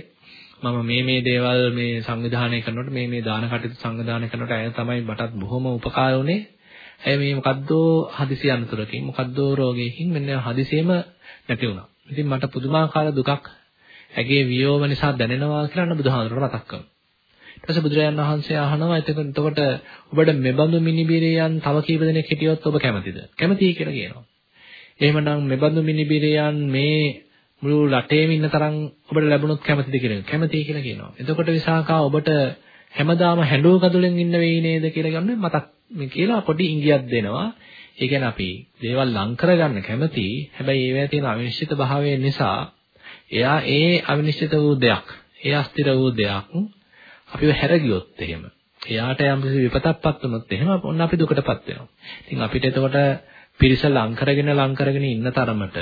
මම මේ මේ දේවල් මේ සංවිධානය කරනකොට මේ මේ දාන කටයුතු සංවිධානය කරනකොට අය තමයි මටත් බොහොම උපකාර වුණේ. ඇය මේ මොකද්දෝ හදිසි අනතුරකින් මොකද්දෝ රෝගයකින් මෙන්න හදිසියෙම නැති වුණා. ඉතින් මට පුදුමාකාර දුකක් ඇගේ වියෝව නිසා දැනෙනවා කියලා අන්න බුදුහාමුදුරුවෝ මතක් කරනවා. ඊට පස්සේ බුදුරජාණන් වහන්සේ අහනවා එතකොට ඔබට මෙබඳු මිනිබිරියන් තව කීප දෙනෙක් හිටියොත් ඔබ කැමතිද? කැමතියි කියලා කියනවා. එහෙමනම් මෙබඳු මිනිබිරියන් මේ මුළු රටේම ඉන්න තරම් ඔබට ලැබුණොත් කැමතිද කියලා. කැමතියි කියලා කියනවා. එතකොට විසාකා ඔබට හැමදාම හැඬුව කඳුලෙන් ඉන්න වෙයි නේද කියලා ගන්න මතක් මේ කියලා පොඩි ඉඟියක් දෙනවා. ඒ කියන්නේ අපි දේවල් ලං කරගන්න කැමති. හැබැයි ඒවැය තියෙන අවිනිශ්චිත භාවය නිසා එයා ඒ අවිනිශ්චිත වූ දෙයක්, ඒ අස්තිර වූ දෙයක් අපිව හැරගියොත් එහෙම එයාට යම් කිසි විපතක්පත් වුණොත් එහෙම ඔන්න අපි දුකටපත් වෙනවා. ඉතින් අපිට එතකොට පිරිස ලං කරගෙන ලං කරගෙන ඉන්න තරමට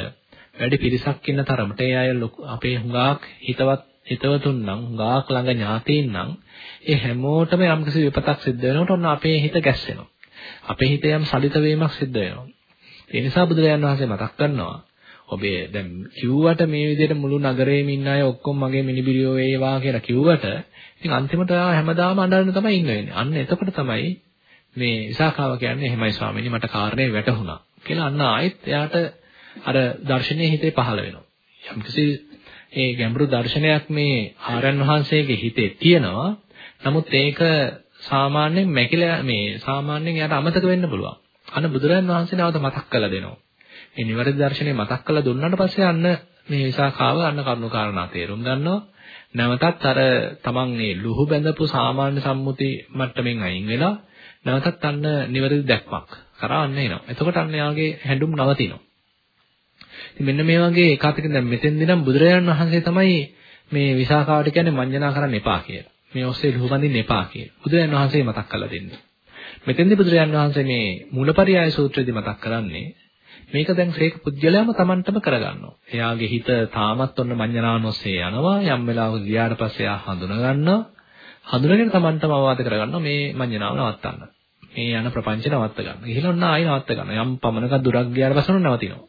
වැඩි පිරිසක් ඉන්න තරමට ඒ අය අපේ හුඟක් හිතවත් හිතවතුන් නම් හුඟක් ළඟ ඥාතීන් නම් ඒ හැමෝටම යම් කිසි විපතක් සිද්ධ වෙනකොට ඔන්න අපේ හිත ගැස්සෙනවා. අපේ හිතේ යම් සලිත වීමක් සිද්ධ වෙනවා. ඒ නිසා බුදුරජාණන් වහන්සේ මතක් කරනවා ඔබේ දැන් කිව්වට මේ විදිහට මුළු නගරේම ඉන්න අය ඔක්කොම මගේ මිනිබිරියෝ වේවා කියලා කිව්වට ඉතින් අන්තිමට හැමදාම අඬන්න තමයි ඉන්න වෙන්නේ. අන්න එතකොට තමයි මේ විසාකාව කියන්නේ එහෙමයි ස්වාමීනි මට කාරණේ වැටහුණා කියලා අන්න ආයෙත් එයාට අර දර්ශනීය හිතේ පහළ වෙනවා. යම්කිසි ඒ ගැඹුරු දර්ශනයක් මේ ආරයන් වහන්සේගේ හිතේ තියෙනවා. නමුත් ඒක සාමාන්‍යයෙන් මැකිලා මේ සාමාන්‍යයෙන් එයාට අමතක වෙන්න පුළුවන්. අන්න බුදුරජාන් වහන්සේ නැවත මතක් කරලා දෙනවා. මේ නිවැරදි දර්ශනය මතක් කරලා දුන්නාට පස්සේ අන්න මේ විසාකාව අන්න කරුණු කාරණා තේරුම් ගන්නවා. නැවතත් අර තමන් මේ ලුහු බැඳපු සාමාන්‍ය සම්මුති මට්ටමින් අයින් වෙලා නැවතත් අන්න නිවැරදි දැක්මක් කරා අන්න එනවා. එතකොට අන්න යාගේ හැඬුම් නවතිනවා. ඉතින් මෙන්න මේ වගේ එකwidehatකින් දැන් මෙතෙන්දී නම් බුදුරජාණන් වහන්සේ තමයි මේ විසාකාවට කියන්නේ මඤ්ඤණා කරන්න එපා කියලා. මේ ඔස්සේ ලුහු බඳින්න එපා කියලා. බුදුරජාණන් වහන්සේ මතක් කරලා දෙන්නේ. මෙතෙන්දී බුදුරජාණන් වහන්සේ මේ මූලපරියාය සූත්‍රයේදී මතක් කරන්නේ මේක දැන් ශේක පුජ්‍යලයාම Tamanටම කරගන්නවා. එයාගේ හිත තාමත් ඔන්න මඤ්ඤණානොස්සේ යනවා. යම් වෙලාවක ගියාට පස්සේ එයා හඳුනා ගන්නවා. හඳුනගෙන Tamanටම අවවාද කරගන්නවා මේ මඤ්ඤණාව නවත්තන්න. මේ යන ප්‍රපංච නවත්ත ගන්න. ගිහින් ඔන්න ආයෙ නවත්ත ගන්න. යම් පමණක දුරක් ගියාට පස්සේ ඔන්න නවතිනවා.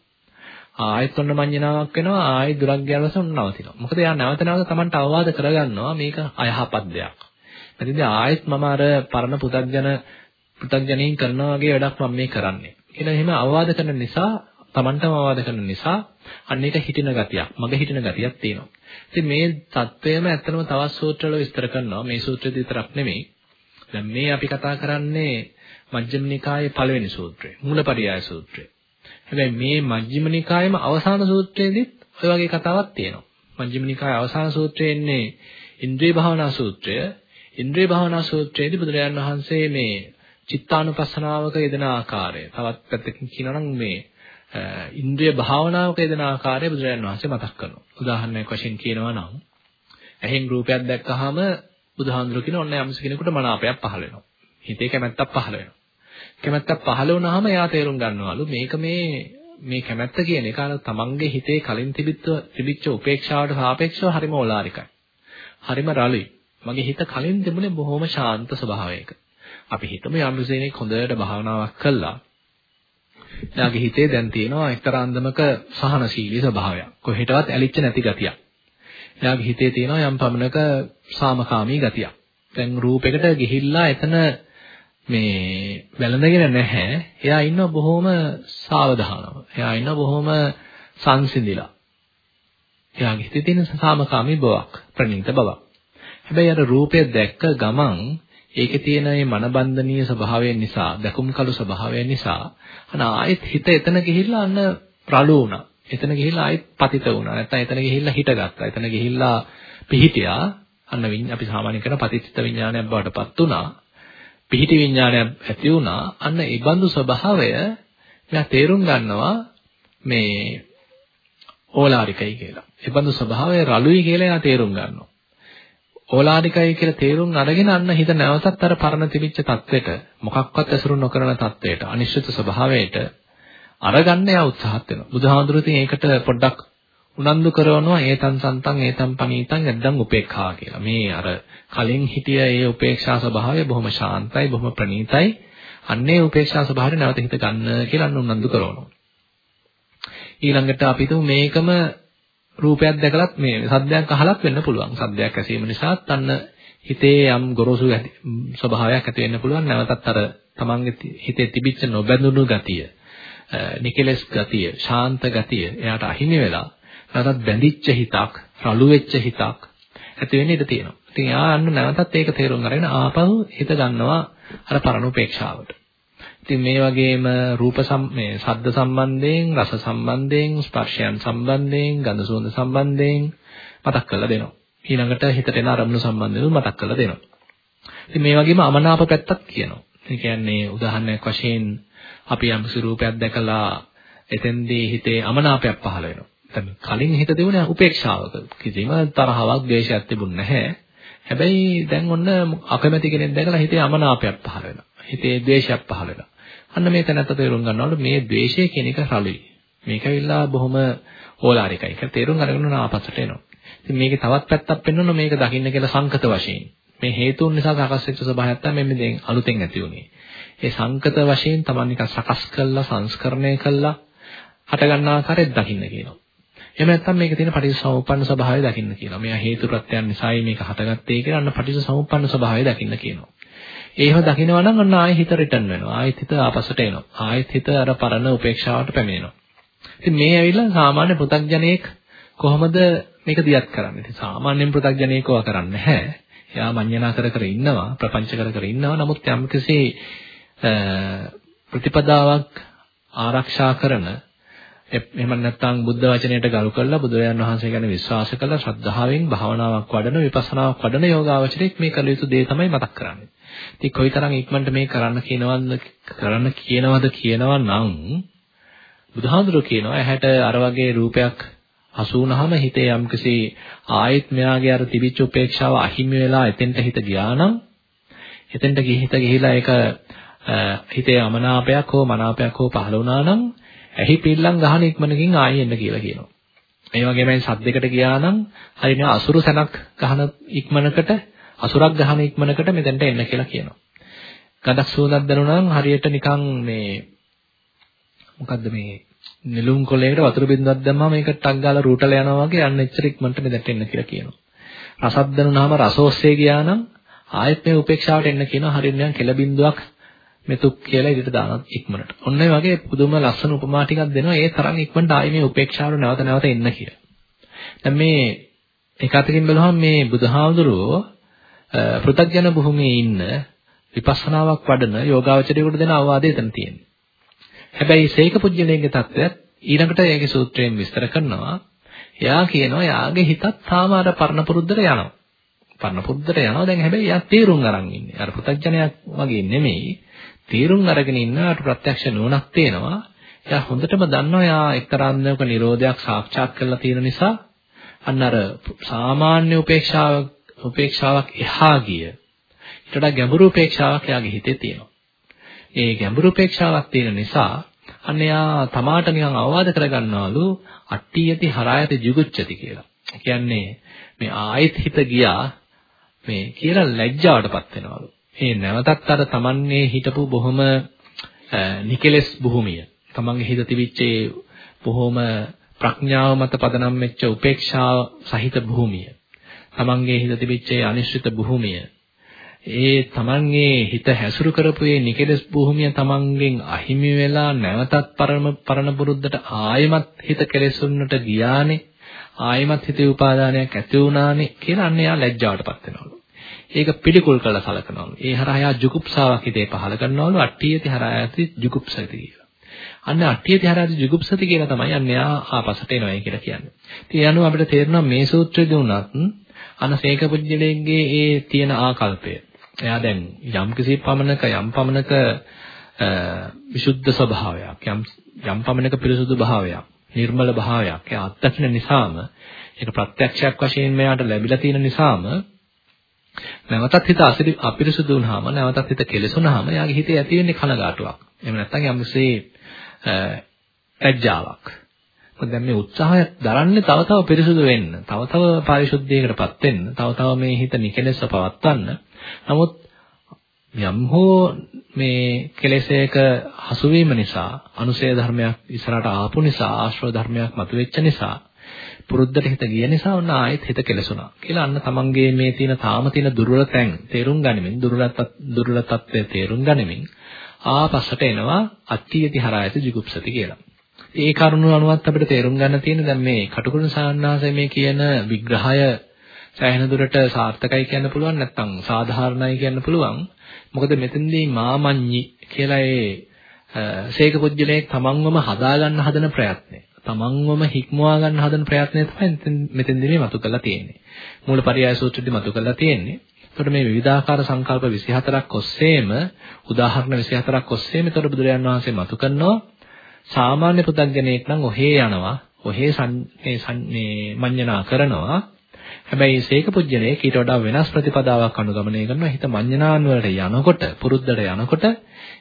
ආයෙත් ඔන්න මඤ්ඤණාවක් වෙනවා. ආයෙ දුරක් ගියාට පස්සේ ඔන්න නවතිනවා. මොකද එයා නැවත නැවත Tamanට අවවාද කරගන්නවා මේක අයහපත් දෙයක්. එතනදී ආයෙත් මම අර පරණ පුතග්ජන පුතග්ජනීන් කරනා වගේ වැඩක් මම මේ කරන්නේ. කියලා එහෙම අවවාද කරන නිසා Tamanටම අවවාද කරන නිසා අන්න ඒක හිටින ගතියක් මග හිටින ගතියක් තියෙනවා. ඉතින් මේ தත්වයම ඇත්තටම තවත් සූත්‍රවල විස්තර කරනවා. මේ සූත්‍රෙදි විතරක් නෙමෙයි. දැන් මේ අපි කතා කරන්නේ මජ්ක්‍ධිම නිකායේ පළවෙනි සූත්‍රය. මූලපරියාය සූත්‍රය. හැබැයි මේ මජ්ක්‍ධිම නිකායේම අවසාන සූත්‍රයේදීත් ඔය වගේ කතාවක් තියෙනවා. මජ්ක්‍ධිම නිකායේ අවසාන සූත්‍රයේ ඉන්නේ ඉන්ද්‍රිය භාවනා සූත්‍රය. ඉන්ද්‍රිය භාවනා සූත්‍රයේදී බුදුරජාණන් වහන්සේ මේ චිත්තානුපස්සනාවක යෙදෙන ආකාරය. තවත් පැත්තකින් කියනවා නම් මේ ඉන්ද්‍රිය භාවනාවක යෙදෙන ආකාරය බුදුරජාණන් වහන්සේ මතක් කරනවා. උදාහරණයක් වශයෙන් කියනවා නම් ඇහෙන් රූපයක් දැක්කහම බුදුහාඳුර කියන ඔන්න යම්ස කෙනෙකුට මනාපයක් පහළ වෙනවා. හිතේ කැමැත්තක් පහළ වෙනවා. කැමැත්තක් පහළ වුණාම එයා තේරුම් ගන්නවලු මේක මේ මේ කැමැත්ත කියන එක අර තමන්ගේ හිතේ කලින් තිබිච්ච තිබිච්ච උපේක්ෂාවට සාපේක්ෂව හරිම ඕලාරිකයි. හරිම රළුයි. මගේ හිත කලින් තිබුණේ බොහොම ශාන්ත ස්වභාවයක. අපි හිතමු යම් කෙනෙක් හොඳට භාවනාවක් කළා. එයාගේ හිතේ දැන් තියෙනවා එක්තරා අන්දමක සහනශීලී ස්වභාවයක්. කොහෙටවත් ඇලිච්ච නැති ගතියක්. එයාගේ හිතේ තියෙනවා යම් පමණක සාමකාමී ගතියක්. දැන් රූපයකට ගිහිල්ලා එතන මේ වැළඳගෙන නැහැ. එයා ඉන්නවා බොහොම සාවධානව. එයා ඉන්නවා බොහොම සංසිඳිලා. එයාගේ හිතේ තියෙන සාමකාමී බවක්, ප්‍රණීත බවක්. හැබැයි අර රූපය දැක්ක ගමන් ඒකේ තියෙන මේ මනබන්ධනීය ස්වභාවය නිසා, දකුම් කළු ස්වභාවය නිසා අන්න ආයෙත් හිත එතන ගිහිල්ලා අන්න රළු වුණා. එතන ගිහිල්ලා ආයෙත් පතිත වුණා. නැත්නම් එතන ගිහිල්ලා හිටගත්තා. එතන ගිහිල්ලා පිහිටියා. අන්න අපි සාමාන්‍ය කරන පතිච්චිත විඥානයක් බවට පත් වුණා. පිහිටි විඥානයක් ඇති වුණා. අන්න ඒ බඳු ස්වභාවය මෙයා තේරුම් ගන්නවා මේ ඕලාරිකයි කියලා. ඒ බඳු ස්වභාවය රළුයි කියලා එයා තේරුම් ගන්නවා. ඕලාරිකයි කියලා තේරුම් අරගෙන අන්න හිත නැවතත් අර පරණ තිබිච්ච தത്വෙට මොකක්වත් ඇසුරු නොකරන தത്വෙට අනිශ්චිත ස්වභාවයට අරගන්න එයා උත්සාහත් වෙනවා. බුදුහාඳුරුවෝ ඉතින් ඒකට පොඩ්ඩක් උනන්දු කරනවා ඒතන් සන්තන් ඒතන් පනීතන් නැද්දන් උපේක්ඛා කියලා. මේ අර කලින් හිටිය ඒ උපේක්ෂා ස්වභාවය බොහොම ශාන්තයි, බොහොම ප්‍රණීතයි. අන්නේ උපේක්ෂා ස්වභාවය නැවත හිත ගන්න කියලා උනන්දු කරනවා. ඊළඟට අපි මේකම රූපයක් දැකලත් මේ සද්දයක් අහලත් වෙන්න පුළුවන්. සද්දයක් ඇසීම නිසාත් අන්න හිතේ යම් ගොරෝසු ස්වභාවයක් ඇති වෙන්න පුළුවන්. නැවතත් අර තමන්ගේ හිතේ තිබිච්ච නොබැඳුණු ගතිය, නිකලස් ගතිය, ශාන්ත ගතිය එයාට අහිමි වෙලා නැවතත් බැඳිච්ච හිතක්, රළු වෙච්ච හිතක් ඇති වෙන්න ඉඩ තියෙනවා. ඉතින් එයා අන්න නැවතත් ඒක තේරුම් අරගෙන ආපහු හිත ගන්නවා අර පරණ උපේක්ෂාවට. ඉතින් මේ වගේම රූප මේ ශබ්ද සම්බන්ධයෙන්, රස සම්බන්ධයෙන්, ස්පර්ශයන් සම්බන්ධයෙන්, ගඳ සුවඳ සම්බන්ධයෙන් මතක් කරලා දෙනවා. ඊළඟට හිතට එන අරමුණු සම්බන්ධයෙන් මතක් කරලා දෙනවා. ඉතින් මේ වගේම අමනාප පැත්තක් කියනවා. ඒ කියන්නේ උදාහරණයක් වශයෙන් අපි යම් රූපයක් දැකලා එතෙන්දී හිතේ අමනාපයක් පහළ වෙනවා. දැන් කලින් හිත දෙවුනේ උපේක්ෂාවක. කිසිම තරහාවක්, ද්වේෂයක් තිබුණ නැහැ. හැබැයි දැන් ඔන්න අකමැති කෙනෙක් දැකලා හිතේ අමනාපයක් පහළ වෙනවා. හිතේ ද්වේෂයක් පහළ වෙනවා. අන්න මේ තැනත්ත තේරුම් ගන්නවලු මේ ද්වේෂය කියන එක රළුයි. මේක විලා බොහොම ඕලාරිකයි. ඒක තේරුම් අරගෙන ආපස්සට එනවා. ඉතින් මේකේ තවත් පැත්තක් පෙන්වනවා මේක දකින්න කියලා සංකත වශයෙන්. මේ හේතුන් නිසා සකස් වෙච්ච ස්වභාවයක් තමයි මේ දැන් අලුතෙන් ඇති වුනේ. ඒ සංකත වශයෙන් Taman නිකන් සකස් කළා සංස්කරණය කළා හට ගන්න ආකාරයෙන් දකින්න කියනවා. එහෙම නැත්නම් මේක තියෙන පටිච්චසමුප්පන්න ස්වභාවය දකින්න කියනවා. මෙයා හේතු ප්‍රත්‍යයන් නිසායි මේක හටගත්තේ කියලා අන්න පටිච්චසමුප්පන්න ස්වභාවය දකින්න කියනවා. ඒව දකිනවා නම් අන්න ආයෙ හිත රිටර්න් වෙනවා. ආයෙත් හිත ආපස්සට එනවා. ආයෙත් හිත අර පරණ උපේක්ෂාවට පැමිණෙනවා. ඉතින් මේ ඇවිල්ලා සාමාන්‍ය පෘථග්ජනයෙක් කොහොමද මේක දියත් කරන්නේ? ඉතින් සාමාන්‍යයෙන් පෘථග්ජනයෙක් ඔවා කරන්නේ නැහැ. එයා මඤ්ඤණා කර කර ඉන්නවා, ප්‍රපංච කර කර ඉන්නවා. නමුත් යම්කිසි ප්‍රතිපදාවක් ආරක්ෂා කරන එහෙම නැත්නම් බුද්ධ වචනයට ගරු කරලා බුදුරජාණන් වහන්සේ ගැන විශ්වාස කරලා ශ්‍රද්ධාවෙන් භාවනාවක් වඩන විපස්සනාවක් වඩන යෝගාවචරයක් මේ කළ යුතු දේ තමයි මතක් කරන්නේ. ඉතින් කොයිතරම් ඉක්මනට මේ කරන්න කියනවද කරන්න කියනවද කියනවා නම් බුදුහාඳුරෝ කියනවා ඇහැට අර වගේ රූපයක් හසු වුනහම හිතේ යම්කිසි ආයෙත් මෙයාගේ අර තිබිච්ච උපේක්ෂාව අහිමි වෙලා එතෙන්ට හිත ගියා නම් එතෙන්ට හිත ගිහිලා ඒක හිතේ අමනාපයක් හෝ මනාපයක් හෝ පහළ වුණා නම් ඇහි පිල්ලම් ගහන ඉක්මනකින් ආයෙ එන්න කියලා කියනවා. ඒ වගේමයි සද්දයකට ගියා නම් හරියට අසුරු සැනක් ගහන ඉක්මනකට අසුරක් ගහන ඉක්මනකට මෙතෙන්ට එන්න කියලා කියනවා. ගඳක් සුවඳක් දැනුණා නම් හරියට නිකන් මේ මොකද්ද මේ නිලුම් කොලයකට වතුර බින්දුවක් දැම්මම මේක ටක් ගාලා රූටල යනවා වගේ යන්න එච්චර ඉක්මනට මෙතෙන්ට එන්න කියලා කියනවා. රසක් දැනුණාම රසෝස්සේ ගියා නම් ආයෙත් මේ උපේක්ෂාවට එන්න කියනවා හරියට නිකන් කෙල බින්දුවක් මෙතුක් කියලා ඉදිරියට දානවා ඉක්මනට. ඔන්න ඒ වගේ පුදුම ලස්සන උපමා ටිකක් දෙනවා ඒ තරම් ඉක්මනට ආයේ මේ උපේක්ෂාවට නැවත නැවත එන්න කියලා. දැන් මේ එක අතකින් බලුවහම මේ බුදුහාමුදුරුවෝ පෘථග්ජන භූමියේ ඉන්න විපස්සනාවක් වඩන යෝගාවචරයෙකුට දෙන අවවාදය එතන තියෙනවා. හැබැයි සේක පුජ්‍යලේගේ தත්වයක් ඊළඟට ඒකේ සූත්‍රයෙන් විස්තර කරනවා. එයා කියනවා යාගේ හිතත් තාම අර පරණ පුරුද්දට යනවා. පරණ පුරුද්දට යනවා දැන් හැබැයි එයා තීරුම් අරන් ඉන්නේ. අර පෘථග්ජනයක් වගේ නෙමෙයි. තීරුම් අරගෙන ඉන්නවට ප්‍රත්‍යක්ෂ නුවණක් තියෙනවා. එයා හොඳටම දන්නවා එයා එක්තරා අන්දමක නිරෝධයක් සාක්ෂාත් කරලා තියෙන නිසා අන්න අර සාමාන්‍ය උපේක්ෂාව උපේක්ෂාවක් එහා ගිය ඊට වඩා ගැඹුරු උපේක්ෂාවක් එයාගේ හිතේ තියෙනවා. ඒ ගැඹුරු උපේක්ෂාවක් තියෙන නිසා අන්න එයා තමාට නිකන් අවවාද කරගන්නවලු අට්ටි යති හරායති ජුගුච්ඡති කියලා. කියන්නේ මේ ආයෙත් හිත ගියා මේ කියලා ලැජ්ජාවටපත් වෙනවලු. ඒ නැවතත් අර තමන්නේ හිටපු බොහොම නිකලස් භූමිය. තමන්ගේ හිත තිබිච්ච බොහොම ප්‍රඥාව මත පදනම් වෙච්ච උපේක්ෂාව සහිත භූමිය. තමන්ගේ හිත තිබිච්ච අනිශ්චිත භූමිය. ඒ තමන්ගේ හිත හැසුරු කරපු මේ නිකලස් භූමිය තමන්ගෙන් අහිමි වෙලා නැවතත් පරම පරණ පුරුද්දට ආයෙමත් හිත කෙලෙසුන්නට ගියානේ. ආයෙමත් හිතේ උපාදානයක් ඇති වුණානේ කියලා අන්න එයා ලැජ්ජාවටපත් වෙනවලු. ඒක පිළිකුල් කරලා සලකනවලු. ඒ හරහා යා ජුගුප්සාවක් හිතේ පහල කරනවලු අට්ඨියති හරායති ජුගුප්සති කියලා. අන්න අට්ඨියති හරායති ජුගුප්සති කියලා තමයි අන්න යා ආපසට එනවා කියලා කියන්නේ. ඉතින් ඒ අනුව අපිට තේරෙනවා මේ සූත්‍රයේදී උනත් අන්න සේක පුජ්‍යලේගේ ඒ තියෙන ආකල්පය. එයා දැන් යම් කිසි පමණක යම් පමණක විසුද්ධ ස්වභාවයක් යම් යම් පමණක පිරිසුදු භාවයක් නිර්මල භාවයක් එයා අත්දකින්න නිසාම ඒක ප්‍රත්‍යක්ෂයක් වශයෙන් මෙයාට ලැබිලා තියෙන නිසාම නැවතත් හිත අපිරිසුදු වුනහම නැවතත් හිත කෙලසුනහම එයාගේ හිතේ ඇති වෙන්නේ කනගාටුවක්. එහෙම නැත්නම් යම්සේ ලැජ්ජාවක්. මොකද දැන් මේ උත්සාහය දරන්නේ තව තව පිරිසුදු වෙන්න, තව තව පාරිශුද්ධියකටපත් වෙන්න, තව තව මේ හිත නිකලෙස්ව පවත්වන්න. නමුත් යම් හෝ මේ කෙලෙසයක හසුවීම නිසා, අනුසය ධර්මයක් ඉස්සරහට ආපු නිසා, ආශ්‍රව ධර්මයක් මතුවෙච්ච නිසා පුරුද්දට හිත ගිය නිසා ඔන්න ආයෙත් හිත කෙලසුණා කියලා අන්න තමන්ගේ මේ තියෙන තාම තියෙන දුර්වල තැන් තේරුම් ගනිමින් දුර්වලත් දුර්වල තත්ත්වය තේරුම් ගනිමින් ආපස්සට එනවා අත්‍යීති හරායති jigupsati කියලා. ඒ කරුණු අනුවත් අපිට තේරුම් ගන්න තියෙන දැන් මේ කටුකුරුණ සාන්නාසය මේ කියන විග්‍රහය සෑහෙන දුරට සාර්ථකයි කියන්න පුළුවන් නැත්නම් සාධාරණයි කියන්න පුළුවන්. මොකද මෙතෙන්දී මාමඤ්ඤි කියලා ඒ සේක පුජ්‍යලයේ තමන්වම හදාගන්න හදන ප්‍රයත්නය. තමන්වම හික්මවා ගන්න හදන ප්‍රයත්නය තමයි මෙතෙන්දී මේ මතු කරලා තියෙන්නේ. මූලපරියාය සූත්‍රෙදි මතු කරලා තියෙන්නේ. එතකොට මේ විවිධාකාර සංකල්ප 24ක් ඔස්සේම උදාහරණ 24ක් ඔස්සේම එතකොට බුදුරජාන් වහන්සේ මතු කරනවා සාමාන්‍ය පුදග්ජනෙක් නම් ඔහේ යනවා ඔහේ මේ මඤ්ඤණා කරනවා හැබැයි සීක පුජ්‍යලයේ ඊට වඩා වෙනස් ප්‍රතිපදාවක් අනුගමනය කරනවා හිත මඤ්ඤණාන් වලට යනකොට පුරුද්දට යනකොට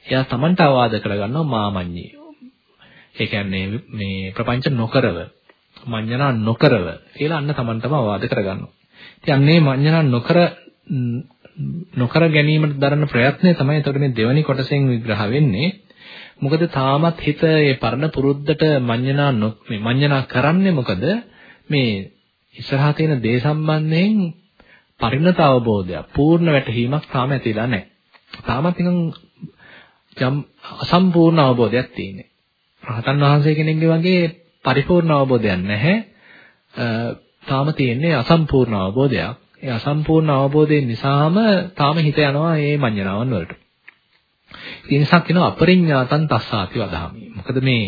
එයා Tamanට අවවාද කරගන්නවා මාමඤ්ඤී ඒ කියන්නේ මේ ප්‍රපංච නොකරව මඤ්ඤණා නොකරව කියලා අන්න Tamanටම අවවාද කරගන්නවා. ඉතින් අන්නේ මඤ්ඤණා නොකර නොකර ගැනීමට දරන ප්‍රයත්නය තමයි එතකොට මේ දෙවැනි කොටසෙන් විග්‍රහ වෙන්නේ. මොකද තාමත් හිත මේ පරණ පුරුද්දට මඤ්ඤණා මේ මඤ්ඤණා කරන්නේ මොකද මේ ඉස්සරහා තියෙන දේ සම්බන්ධයෙන් පරිණත අවබෝධයක් පූර්ණ වැටහීමක් තාම ඇතිලා නැහැ. තාමත් නිකන් යම් අසම්පූර්ණ අවබෝධයක් තියෙන්නේ. රහතන් වහන්සේ කෙනෙක්ගේ වගේ පරිපූර්ණ අවබෝධයක් නැහැ. තාම තියෙන්නේ අසම්පූර්ණ අවබෝධයක්. ඒ අසම්පූර්ණ අවබෝධයෙන් නිසාම තාම හිත යනවා මේ මඤ්ඤණාවන් වලට. ඒ නිසා කියනවා අපරිඥාතං තස්සාති වදාමි. මොකද මේ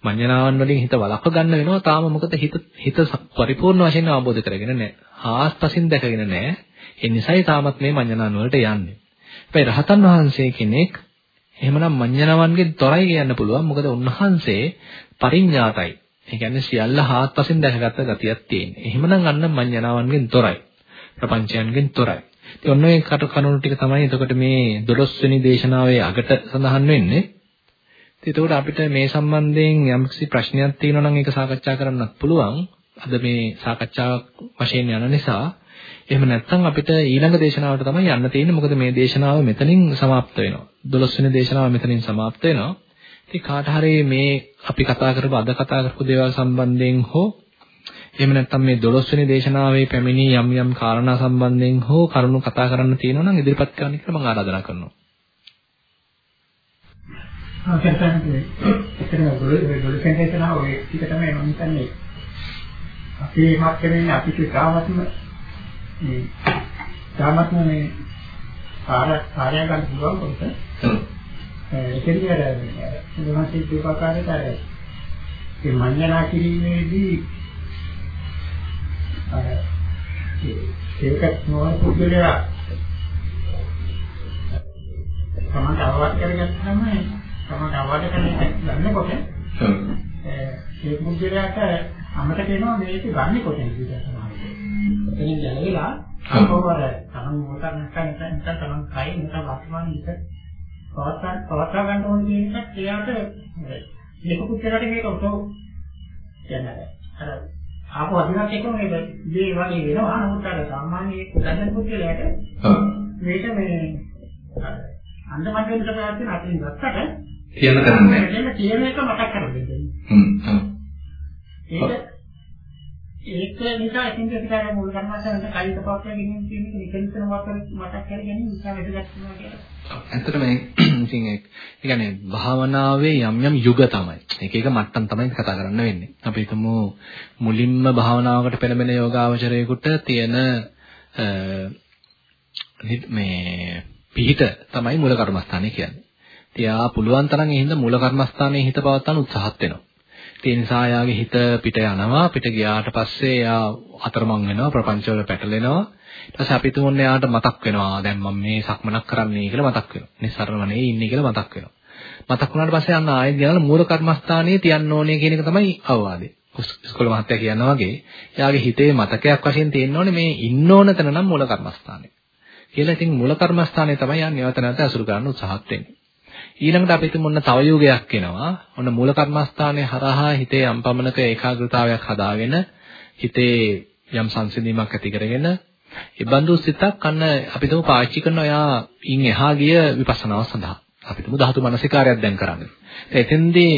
මඤ්ඤණාවන් වලින් හිත වළක්ව ගන්න වෙනවා තාම මොකද හිත හිත පරිපූර්ණ වශයෙන් අවබෝධ කරගෙන නැහැ. ආස්පසින් දැකගෙන නැහැ. ඒ නිසායි තාමත් මේ මඤ්ඤණාන් වලට යන්නේ. හැබැයි රහතන් වහන්සේ කෙනෙක් එහෙමනම් මඤ්ඤණවන්ගෙන් තොරයි කියන්න පුළුවන්. මොකද උන්වහන්සේ පරිඥාතයි. ඒ කියන්නේ සියල්ල හාත්පසින් දැකගත්ත ගතියක් තියෙන. එහෙමනම් අන්න මඤ්ඤණවන්ගෙන් තොරයි. ප්‍රපංචයන්ගෙන් තොරයි. ඉතින් ඔන්න ඔය කට කනුණු ටික තමයි එතකොට මේ 12 වෙනි දේශනාවේ අගට සඳහන් වෙන්නේ. ඉතින් එතකොට අපිට මේ සම්බන්ධයෙන් යම්කිසි ප්‍රශ්නයක් තියෙනවා නම් ඒක සාකච්ඡා කරන්නත් පුළුවන්. අද මේ සාකච්ඡාවක් වශයෙන් යන නිසා එහෙම නැත්නම් අපිට ඊළඟ දේශනාවට තමයි යන්න තියෙන්නේ. මොකද මේ දේශනාව මෙතනින් සමාප්ත වෙනවා. 12 වෙනි දේශනාව මෙතනින් සමාප්ත වෙනවා. ඉතින් කාට හරි මේ අපි කතා කරපු අද කතා කරපු දේවල් සම්බන්ධයෙන් හෝ එහෙම නැත්නම් මේ 12 වෙනි දේශනාවේ පැමිණි යම් යම් කාරණා සම්බන්ධයෙන් හෝ කරුණු කතා කරන්න තියෙනවා නම් ඉදිරිපත් කරන්න කියලා මම ආරාධනා කරනවා. අපේ මක්කමෙන් අපිට ගාවත්ම මේ තාමත් මේ කාර්ය කාර්ය ගන්න පුළුවන් කොට ඒකෙදී අර මොනවද දීපකාරයට අර ඒ මඤ්ඤණා කිරීමේදී අර ඒක නොවන පුද්ගලයා? තමන්ට අවවාද කරගත්තම තමන්ට අවවාද කරගෙන ගන්නකොට ඒ පුද්ගලයාට අමතක වෙනවා මේක ගන්න කොටෙන් විදිහට එතනින් දැනගලා අපවර තමන් මොකක්ද නැත්නම් නැත්නම් තමන් කයි නැත්නම් වර්තමාන විට පවත්වා පවත්වා ගන්න ඕන කියන එකත් එයාට මේක පුච්චරට මේක උතෝ කියන්නේ අර ආපහු අදිනත් එක මේ දේ වගේ වෙනවා නමුත් අර සාමාන්‍ය ගන්න පුච්චරයට මේක මේ අන්දමන්ඩේට ප්‍රයත්න අතින් ගත්තට කියන කරන්නේ නැහැ. කියන එක මතක් කරගන්න. හ්ම්. ඒක ඒක නිසා ඉතින් පිටාරේ මුල් කර්මස්ථානට කලිත පාක් වෙනින් කියන එක නිකන්තන වාක්‍ය මතක් කරගෙන නිසා වැදගත් වෙනවා කියලා. ඇත්තටම ඉතින් ඒ කියන්නේ භාවනාවේ යම් යම් යුග තමයි. එක එක මට්ටම් තමයි කතා කරන්න වෙන්නේ. අපි හිතමු මුලින්ම භාවනාවකට පෙළඹෙන යෝගාවචරයෙකුට තියෙන මේ පිහිට තමයි මූල කර්මස්ථානය කියන්නේ. ඉතියා පුළුවන් තරම් ඒ හින්දා මූල කර්මස්ථානයේ හිත පවත්වන්න උත්සාහත් වෙනවා. ඒ නිසා යාගේ හිත පිට යනවා. පිට ගියාට පස්සේ යා අතරමං වෙනවා ප්‍රපංචවල පැටලෙනවා. ඊට පස්සේ අපි තුමුන්නේ යාට මතක් වෙනවා. දැන් මම මේ සක්මනක් කරන්නේ කියලා මතක් වෙනවා. නිස්සරණනේ ඉන්නේ කියලා මතක් වෙනවා. මතක් වුණාට පස්සේ අන්න ආයෙත් ගියාම මූල කර්මස්ථානයේ තියන්න ඕනේ කියන එක තමයි අවවාදේ ඉස්කෝල මහත්තයා කියනවා වගේ එයාගේ හිතේ මතකයක් වශයෙන් තියෙන්න ඕනේ මේ ඉන්න ඕන තැන නම් මූල කර්මස්ථානේ කියලා ඉතින් මූල කර්මස්ථානේ තමයි යන්නේ. නැවත නැවත අසුරු ගන්න උත්සාහත් වෙන්නේ. ඊළඟට අපි හිතමු ඔන්න තව යෝගයක් එනවා. ඔන්න මූල කර්මස්ථානයේ හරහා හිතේ යම් පමණක ඒකාග්‍රතාවයක් හදාගෙන හිතේ යම් සංසිඳීමක් ඇති කරගෙන ඉබඳු සිතක් අන්න අපි හිතමු පාවිච්චි කරන ඔයා ඉන් එහා ගිය විපස්සනාව සඳහා. අපි හිතමු ධාතු මනසිකාරයක් දැන් කරන්නේ. එතෙන්දී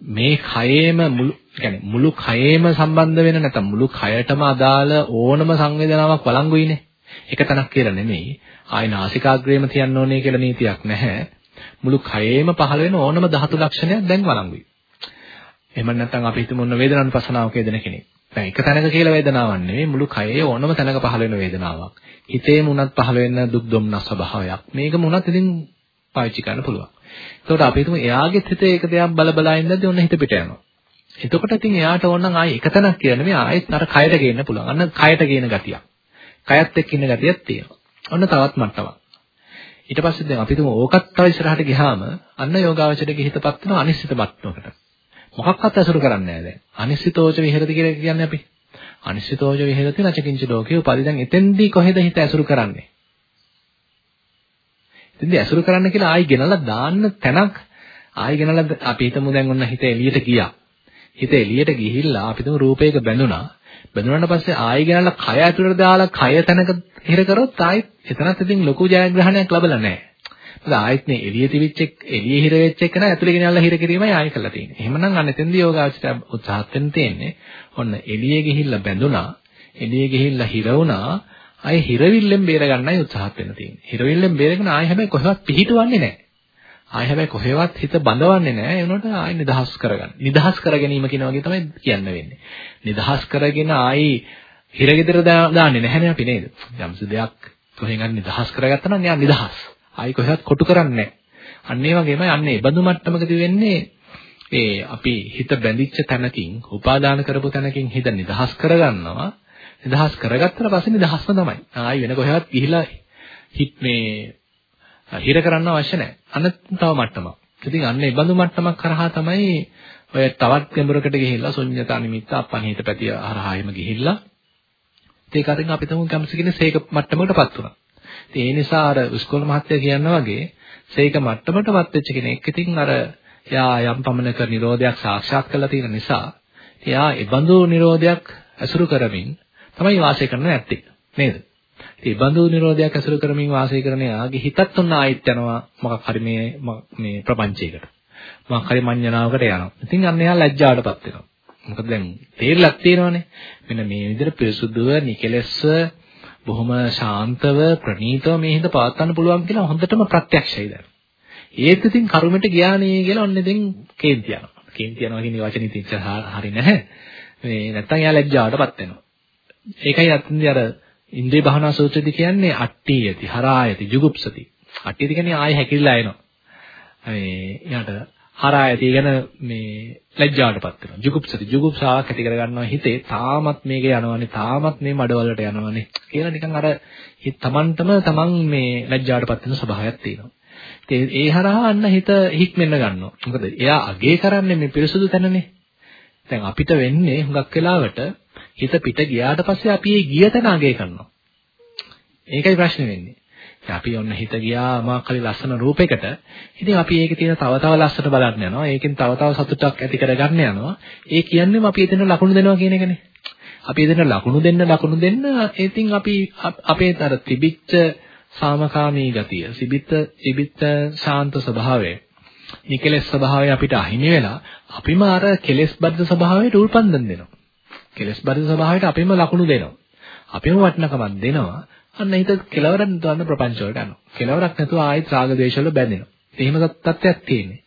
මේ කයේම මුළු يعني මුළු කයේම සම්බන්ධ වෙන නැත්නම් මුළු කයටම අදාළ ඕනම සංවේදනාවක් වළංගුයිනේ. එක තැනක් කියලා නෙමෙයි. ආයි නාසිකාග්‍රේම තියන්න ඕනේ කියලා නීතියක් නැහැ. මුළු කයේම පහළ වෙන ඕනම ධාතු ලක්ෂණයක් දැන් වළංගුයි. එහෙම නැත්නම් අපි හිතමු ඔන්න වේදනානුපසනාවක යෙදෙන කෙනෙක්. දැන් එක තැනක කියලා වේදනාවක් නෙමෙයි මුළු කයේ ඕනම තැනක පහළ වෙන වේදනාවක්. හිතේම උනත් පහළ වෙන දුක් දුම්නස් ස්වභාවයක්. මේකම උනත් ඉතින් පාවිච්චි කරන්න පුළුවන්. එතකොට අපි හිතමු එයාගේ හිතේ ඒක දෙයක් බල බල ඉඳද්දී ඔන්න හිත පිට යනවා. එතකොට ඉතින් එයාට ඕන නම් ආයේ එක තැනක් කියලා නෙමෙයි ආයෙත් අර කයට ගේන්න පුළුවන්. අන්න කයට ගේන ගතියක්. කයත් එක්ක ඉන්න ගතියක් තියෙනවා. ඔන්න තවත් මට්ටමක්. ඊට පස්සේ දැන් අපි තුමු ඕකත් තව ඉස්සරහට ගියාම අන්න යෝගාවචරයේ හිතපත් වෙන අනිශ්චිත මට්ටමකට. මොකක්වත් අසුරු කරන්නේ නැහැ දැන්. අනිශ්චිතෝච විහෙරති කියලා කියන්නේ අපි. අනිශ්චිතෝච විහෙරති නචකින්ච ලෝකේ උපදි දැන් එතෙන්දී කොහෙද හිත අසුරු කරන්නේ? එතෙන්දී අසුරු කරන්න කියලා ආයි ගෙනලා දාන්න තැනක් ආයි ගෙනලා අපි හිතමු දැන් ඔන්න හිත එළියට ගියා. හිත එළියට ගිහිල්ලා අපි තුමු රූපයක බැඳුනා. බැඳුනාට පස්සේ ආයි ගෙනල්ලා කය ඇතුළට දාලා කය තැනක හිර කරොත් ආයිත් එතනත් ඉතින් ලොකු ජයග්‍රහණයක් ලැබලා නැහැ. මොකද ආයිත් මේ එළිය තිබිච්ච එළිය හිර වෙච්ච එක නෑ ඇතුළේ ගෙනල්ලා හිර කිරීමයි ආයි කරලා තියෙන්නේ. එහෙමනම් අන්න එතෙන්දී යෝගාචරය උත්සාහත් වෙන්න තියෙන්නේ. ඔන්න එළියේ ගිහිල්ලා බැඳුනා, එළියේ ගිහිල්ලා හිර වුණා, ආයි හිරවිල්ලෙන් බේර ගන්නයි උත්සාහත් වෙන්න තියෙන්නේ. හිරවිල්ලෙන් බේරගෙන ආයි හැබැයි කොහෙවත් පිහිටවන්නේ නැහැ. ආයි හැබැයි කොහෙවත් හිත බඳවන්නේ නැහැ. ඒ උනට ආයි නිදහස් කරගන්න. නිදහස් කර ගැනීම කියන වගේ තමයි කියන්න වෙන්නේ. නිදහස් කරගෙන ආයි හිරගෙදර දාන්නේ නැහැනේ අපි නේද? යම්ස දෙයක් කොහෙන් හරි නිදහස් කරගත්තා නම් යා නිදහස්. ආයි කොහෙවත් කොටු කරන්නේ නැහැ. අන්න ඒ වගේමයි අන්න ඒ බඳු මට්ටමකදී වෙන්නේ ඒ අපි හිත බැඳිච්ච තැනකින්, උපාදාන කරපු තැනකින් හිත නිදහස් කරගන්නවා. නිදහස් කරගත්තට පස්සේ නිදහස්ම තමයි. ආයි වෙන කොහෙවත් ගිහිලා හිට මේ හිර කරන්න අවශ්‍ය නැහැ. අන්න තව මට්ටමක්. ඉතින් අන්න ඒ බඳු මට්ටමක් කරහා තමයි ඔය තවත් ගැඹුරකට ගිහිල්ලා ශුන්‍යතා නිමිත්ත අපනිහිත පැතිය හරහාම ගිහිල්ලා ඒක අරින් අපි තමු කැමති කෙනෙක් සේක මට්ටමකටපත් වුණා. ඉතින් ඒ නිසා අර ඉස්කෝල මහත්තයා කියනවා වගේ සේක මට්ටමටපත් වෙච්ච කෙනෙක් ඉතින් අර එයා යම් පමණක නිරෝධයක් සාක්ෂාත් කරලා තියෙන නිසා එයා ඒ බඳු නිරෝධයක් අසුරු කරමින් තමයි වාසය කරන්න නැත්තේ. නේද? ඒ බඳු නිරෝධයක් ඇසුරු කරමින් වාසය කරන යාගේ හිතත් උන්න ආයිත් යනවා මොකක් හරි මේ මේ ප්‍රපංචයකට. මොකක් හරි මඤ්ඤණාවකට යනවා. ඉතින් අන්න එයා ලැජ්ජාවටපත් වෙනවා. මොකද දැන් තේරිලක් තියෙනවනේ. මෙන්න මේ විදිහට පිරිසුදුව නිකලස්ව බොහොම ශාන්තව ප්‍රණීතව මේ හිත පවත්වන්න පුළුවන් කියලා හොඳටම ප්‍රත්‍යක්ෂයි දැන්. ඒත් ඉතින් කරුමෙට ගියානේ කියලා ඔන්න ඉතින් කේන්ති යනවා. කේන්ති යනවා කියන වචනේ ඉතින් හරි නැහැ. මේ නැත්තම් එයා ලැජ්ජාවටපත් වෙනවා. ඒකයි අත්‍යන්තය අර ඉන්ද්‍රිය භවනා සූත්‍රයේදී කියන්නේ අට්ඨියති හරායති ජුගුප්සති. අට්ඨියති කියන්නේ ආයෙ හැකිලිලා එනවා. මේ යාට හරායති කියන මේ ලැජ්ජාවටපත් වෙනවා. ජුගුප්සති ජුගුප්සාවක් ඇති කරගන්නවා හිතේ තාමත් මේක යනවනේ තාමත් මේ මඩවලට යනවනේ කියලා නිකන් අර හිත තමන්ටම තමන් මේ ලැජ්ජාවටපත් වෙන ස්වභාවයක් තියෙනවා. ඒ හරහා අන්න හිත හික්මෙන්න ගන්නවා. මොකද එයා අගේ කරන්නේ මේ පිරිසුදු තැනනේ. දැන් අපිට වෙන්නේ හුඟක් වෙලාවට හිත පිට ගියාට පස්සේ අපි ඒ ගිය තැන අගය කරනවා. ඒකයි ප්‍රශ්නේ වෙන්නේ. අපි ඔන්න හිත ගියා මාකලි ලස්සන රූපයකට. ඉතින් අපි ඒකේ තියෙන තව තව ලස්සන බලන්න යනවා. ඒකෙන් තව තව සතුටක් ඇති කරගන්න යනවා. ඒ කියන්නේම අපි එතන ලකුණු දෙනවා කියන එකනේ. අපි එතන ලකුණු දෙන්න ලකුණු දෙන්න ඉතින් අපි අපේ අර තිබිච්ච සාමකාමී ගතිය, සිබිත සිබිත ශාන්ත ස්වභාවය, නිකලස් ස්වභාවය අපිට අහිමි වෙලා අපිම අර කෙලෙස් බද්ධ ස්වභාවයට උල්පන්දම් දෙනවා. කෙලස් බරිත ස්වභාවයට අපිම ලකුණු දෙනවා. අපිම වටිනකමක් දෙනවා. අන්න හිත කෙලවරක් නැතුව ප්‍රපංච වලට යනවා. කෙලවරක් නැතුව ආයෙත් රාග දේශ වල බැඳෙනවා. එහෙම තත්ත්වයක් තියෙන්නේ.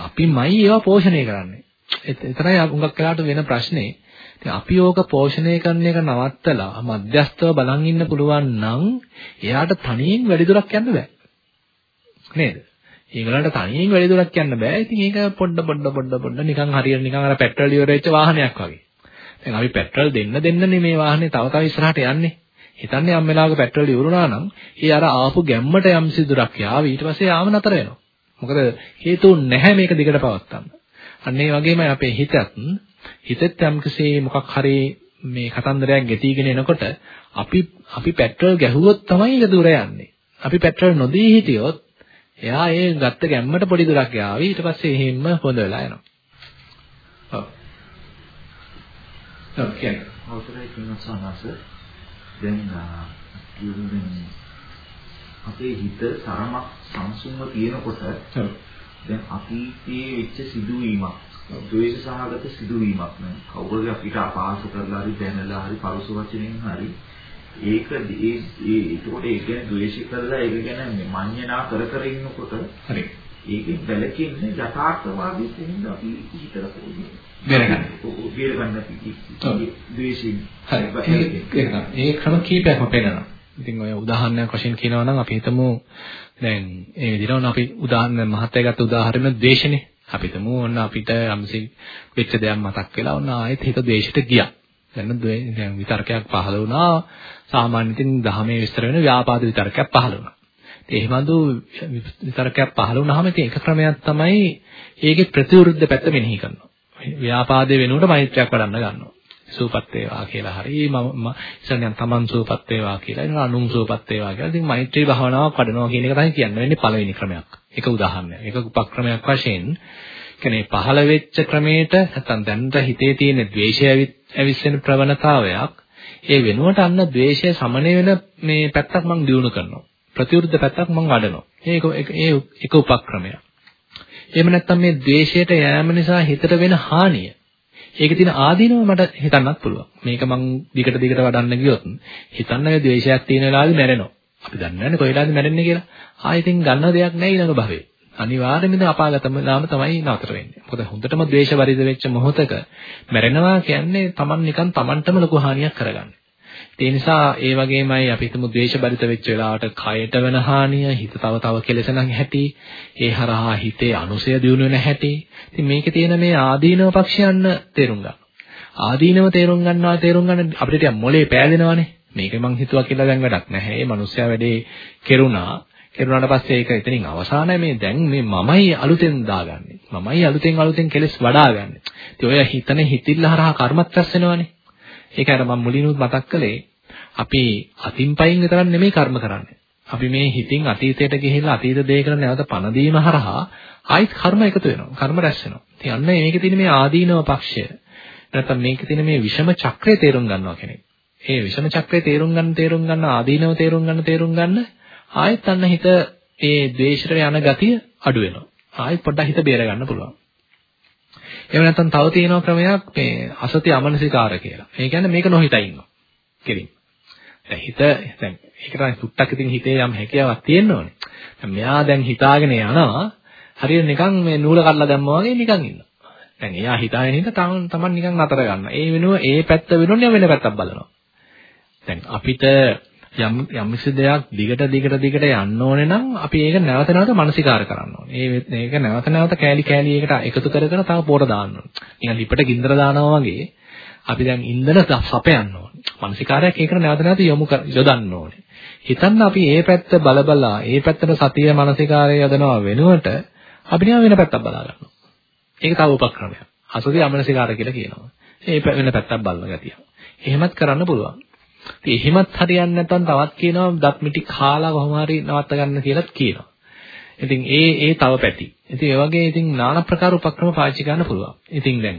අපිමයි ඒවා පෝෂණය කරන්නේ. එතරම් උඟක් වෙලාට වෙන ප්‍රශ්නේ ඉතින් අපි ඕක පෝෂණය කරන එක නවත්තලා මධ්‍යස්තව බලන් ඉන්න පුළුවන් නම් එයාට තනියෙන් වැඩි දුරක් යන්න බෑ. නේද? ඒගොල්ලන්ට තනියෙන් වැඩි දුරක් යන්න බෑ. ඉතින් ඒක පොඩ පොඩ පොඩ පොඩ නිකන් හරියට නිකන් අර පෙට්‍රල් ඉවර වෙච්ච වාහනයක් වගේ. දැන් අපි පෙට්‍රල් දෙන්න දෙන්නනේ මේ වාහනේ තව තව ඉස්සරහට යන්නේ. හිතන්නේ යම් වෙලාවක පෙට්‍රල් ඉවරුණා නම් ඒ අර ආපු ගැම්මට යම් සිදුරක් යාව ඊට පස්සේ යාම නතර වෙනවා. මොකද හේතුන් නැහැ මේක දිගට පවත්තන්න. අන්න ඒ වගේමයි අපේ හිතත් හිතෙත් යම්කිසි මොකක් හරි මේ කතන්දරයක් ගෙතිගෙන එනකොට අපි අපි පෙට්‍රල් ගැහුවොත් තමයි ඒක දුර යන්නේ. අපි පෙට්‍රල් නොදී හිටියොත් එයා ඒ ගත්ත ගැම්මට පොඩි දුරක් යාවි ඊට පස්සේ එහෙම්ම හොඳ වෙලා යනවා. ඔව්. ඔව් කියන්නේ. අවසරයි කිනසනස දැන් කියන්නේ අපේ හිත තරමක් සංසුන්ව තියෙනකොට දැන් අතීතයේ වෙච්ච සිදුවීමක් ද්වේෂ සහගත සිදුවීමක් නේ කවුරුද අපිට අපහාස කරලා හරි දැනලා හරි පරුස වචනෙන් හරි ඒක ඒ ඒ ඒකට ඒ කියන්නේ ද්වේෂ කරලා ඒක ගැන මඤ්ඤණා කර කර ඉන්නකොට හරි ඒකෙන් වැළකෙන්නේ යථාර්ථවාදී තැනින් අපි හිතලා පොඩි බේරගන්න. බේරගන්න ද්වේෂයෙන් හරි ඒ ක්‍රම කීපයක්ම පෙන්නනවා. ඉතින් ඔය උදාහරණයක් වශයෙන් කියනවා නම් අපි හිතමු දැන් ඒ විදිහට අපි උදාහරණ මහත්ය ගත්ත උදාහරණ ද්වේෂනේ. අපි හිතමු ඔන්න අපිට යම්සි වෙච්ච දෙයක් මතක් වෙලා ඔන්න ආයෙත් හිත ද්වේෂයට ගියා. දැන් දැන් විතර්කයක් පහළ වුණා. සාමාන්‍යයෙන් දහමේ විස්තර වෙන ව්‍යාපාද විතර්කයක් පහළ වුණා. ඒ හිමඳු විතර්කයක් පහළ වුණාම ඉතින් එක ක්‍රමයක් තමයි ඒකේ ප්‍රතිවිරුද්ධ පැත්ත මෙනෙහි කරනවා. ව්‍යාපාදයේ වෙනුවට මෛත්‍රියක් වඩන්න ගන්නවා. සූපත් වේවා කියලා හරි මම ඉස්සෙල්ලා තමන් සූපත් වේවා කියලා ඊළඟ අනුන් සූපත් වේවා කියලා ඉතින් මෛත්‍රී භාවනාවක් වඩනවා කියන එක තමයි කියන්න වෙන්නේ පළවෙනි ක්‍රමයක්. ඒක උදාහරණයක්. ඒක උපක්‍රමයක් වශයෙන් කියන්නේ පහළ වෙච්ච ක්‍රමයට නැත්නම් දැනට හිතේ තියෙන ද්වේෂය ඇවිස්සෙන ප්‍රවණතාවයක් ඒ වෙනුවට අන්න ද්වේෂය සමනය වෙන මේ පැත්තක් මම දිනු කරනවා. ප්‍රතිවිරුද්ධ පැත්තක් මම වඩනවා. ඒක ඒ එක උපක්‍රමයක්. එහෙම නැත්නම් මේ ද්වේෂයට යෑම නිසා හිතට වෙන හානිය ඒකේ තියෙන ආදීනව මට හිතන්නත් පුළුවන්. මේක මං දිගට දිගට වඩන්න ගියොත් හිතන්න මේ ද්වේෂයක් තියෙන වෙලාවෙ මැරෙනවා. අපි දන්නේ නැහැ කොහෙලාද මැරෙන්නේ කියලා. ආයෙත් ගන්න දෙයක් නැහැ ඊළඟ භවයේ. අනිවාර්යයෙන්ම ඉතින් අපාගතම නාම තමයි නතර වෙන්නේ. මොකද හොඳටම ද්වේෂ වරිද වෙච්ච මොහොතක මැරෙනවා කියන්නේ Taman නිකන් Tamanටම ලොකු හානියක් කරගන්න. ඒ නිසා ඒ වගේමයි අපි හිතමු ද්වේෂබරිත වෙච්ච වෙලාවට කයට වෙන හානිය, හිත තව තව කෙලසෙන හැටි, ඒ හරහා හිතේ අනුසය දියුණු වෙන හැටි. ඉතින් මේකේ තියෙන මේ ආදීනව පක්ෂයන්න තේරුම් ගන්න. ආදීනව තේරුම් ගන්නවා තේරුම් ගන්න අපිට ටික මොලේ පෑදෙනවනේ. මේක මං හිතුවා කියලා දැන් වැඩක් නැහැ. මේ මිනිස්සයා වැඩේ කෙරුණා. කෙරුණාට පස්සේ ඒක එතනින් අවසానයි මේ දැන් මේ මමයි අලුතෙන් දාගන්නේ. මමයි අලුතෙන් අලුතෙන් කෙලස් වඩාගන්නේ. ඉතින් ඔය හිතන හිතිල්ල හරහා කර්මත් රැස් වෙනවනේ. ඒක අර මම මුලිනුත් මතක් කළේ අපි අතින් පයින් විතරක් නෙමෙයි කර්ම කරන්නේ. අපි මේ හිතින් අතීතයට ගිහිල්ලා අතීත දේ කරන නැවත පණ දීම හරහා ආයිත් කර්ම එකතු වෙනවා. කර්ම රැස් වෙනවා. ඉතින් අන්න මේකේ තියෙන මේ ආදීනව පක්ෂය නැත්නම් මේකේ තියෙන මේ විෂම චක්‍රය තේරුම් ගන්නවා කෙනෙක්. ඒ විෂම චක්‍රය තේරුම් ගන්න තේරුම් ගන්න ආදීනව තේරුම් ගන්න තේරුම් ගන්න ආයෙත් අන්න හිත ඒ ද්වේෂයට යන ගතිය අඩු වෙනවා. ආයෙත් පොඩ්ඩක් හිත බේර ගන්න පුළුවන්. එහෙම නැත්නම් තව තියෙනවා ක්‍රමයක් මේ අසති අමනසිකාර කියලා. ඒ කියන්නේ මේක නොහිතා ඉන්නවා. කෙලින්. දැන් හිත දැන් ඒක තමයි සුට්ටක් ඉතින් හිතේ යම් හැකියාවක් තියෙන්න ඕනේ. දැන් මෙයා දැන් හිතාගෙන යනවා හරියට නිකන් මේ නූල කඩලා දැම්මා වගේ නිකන් ඉන්නවා. දැන් එයා හිතාගෙන ඉඳ තමන් තමන් නිකන් නතර ගන්නවා. ඒ වෙනුව ඒ පැත්ත වෙනුවෙන් වෙන පැත්තක් බලනවා. දැන් අපිට යම් යම්කිසි දෙයක් දිගට දිගට දිගට යන්න ඕනේ නම් අපි ඒක නැවත නැවත මානසිකාර කරන්න ඕනේ. ඒ ඒක නැවත නැවත කෑලි කෑලි එකට එකතු කර කර තව පොර දාන්න ඕනේ. නිකන් ලිපට ගින්දර දානවා වගේ අපි දැන් ඉන්ධන සපයන්න ඕනේ. මානසිකාරයක් ඒකට නැවත නැවත යොමු යොදන්න ඕනේ. හිතන්න අපි මේ පැත්ත බලබලා ඒ පැත්තට සතිය මානසිකාරය යොදනවා වෙනුවට අපි නිකන් වෙන පැත්තක් බලා ගන්නවා. ඒක තව උපක්‍රමයක්. අසුදී අමනසිකාර කියලා කියනවා. ඒ වෙන පැත්තක් බලන ගතිය. එහෙමත් කරන්න පුළුවන්. ඉතින් එහෙමත් හරියන්නේ නැත්නම් තවත් කියනවා දත් මිටි කාලා කොහොම හරි නවත්ත ගන්න කියලාත් කියනවා. ඉතින් ඒ ඒ තව පැති. ඉතින් ඒ වගේ ඉතින් নানা ප්‍රකාර උපක්‍රම පාවිච්චි කරන්න පුළුවන්. ඉතින් දැන්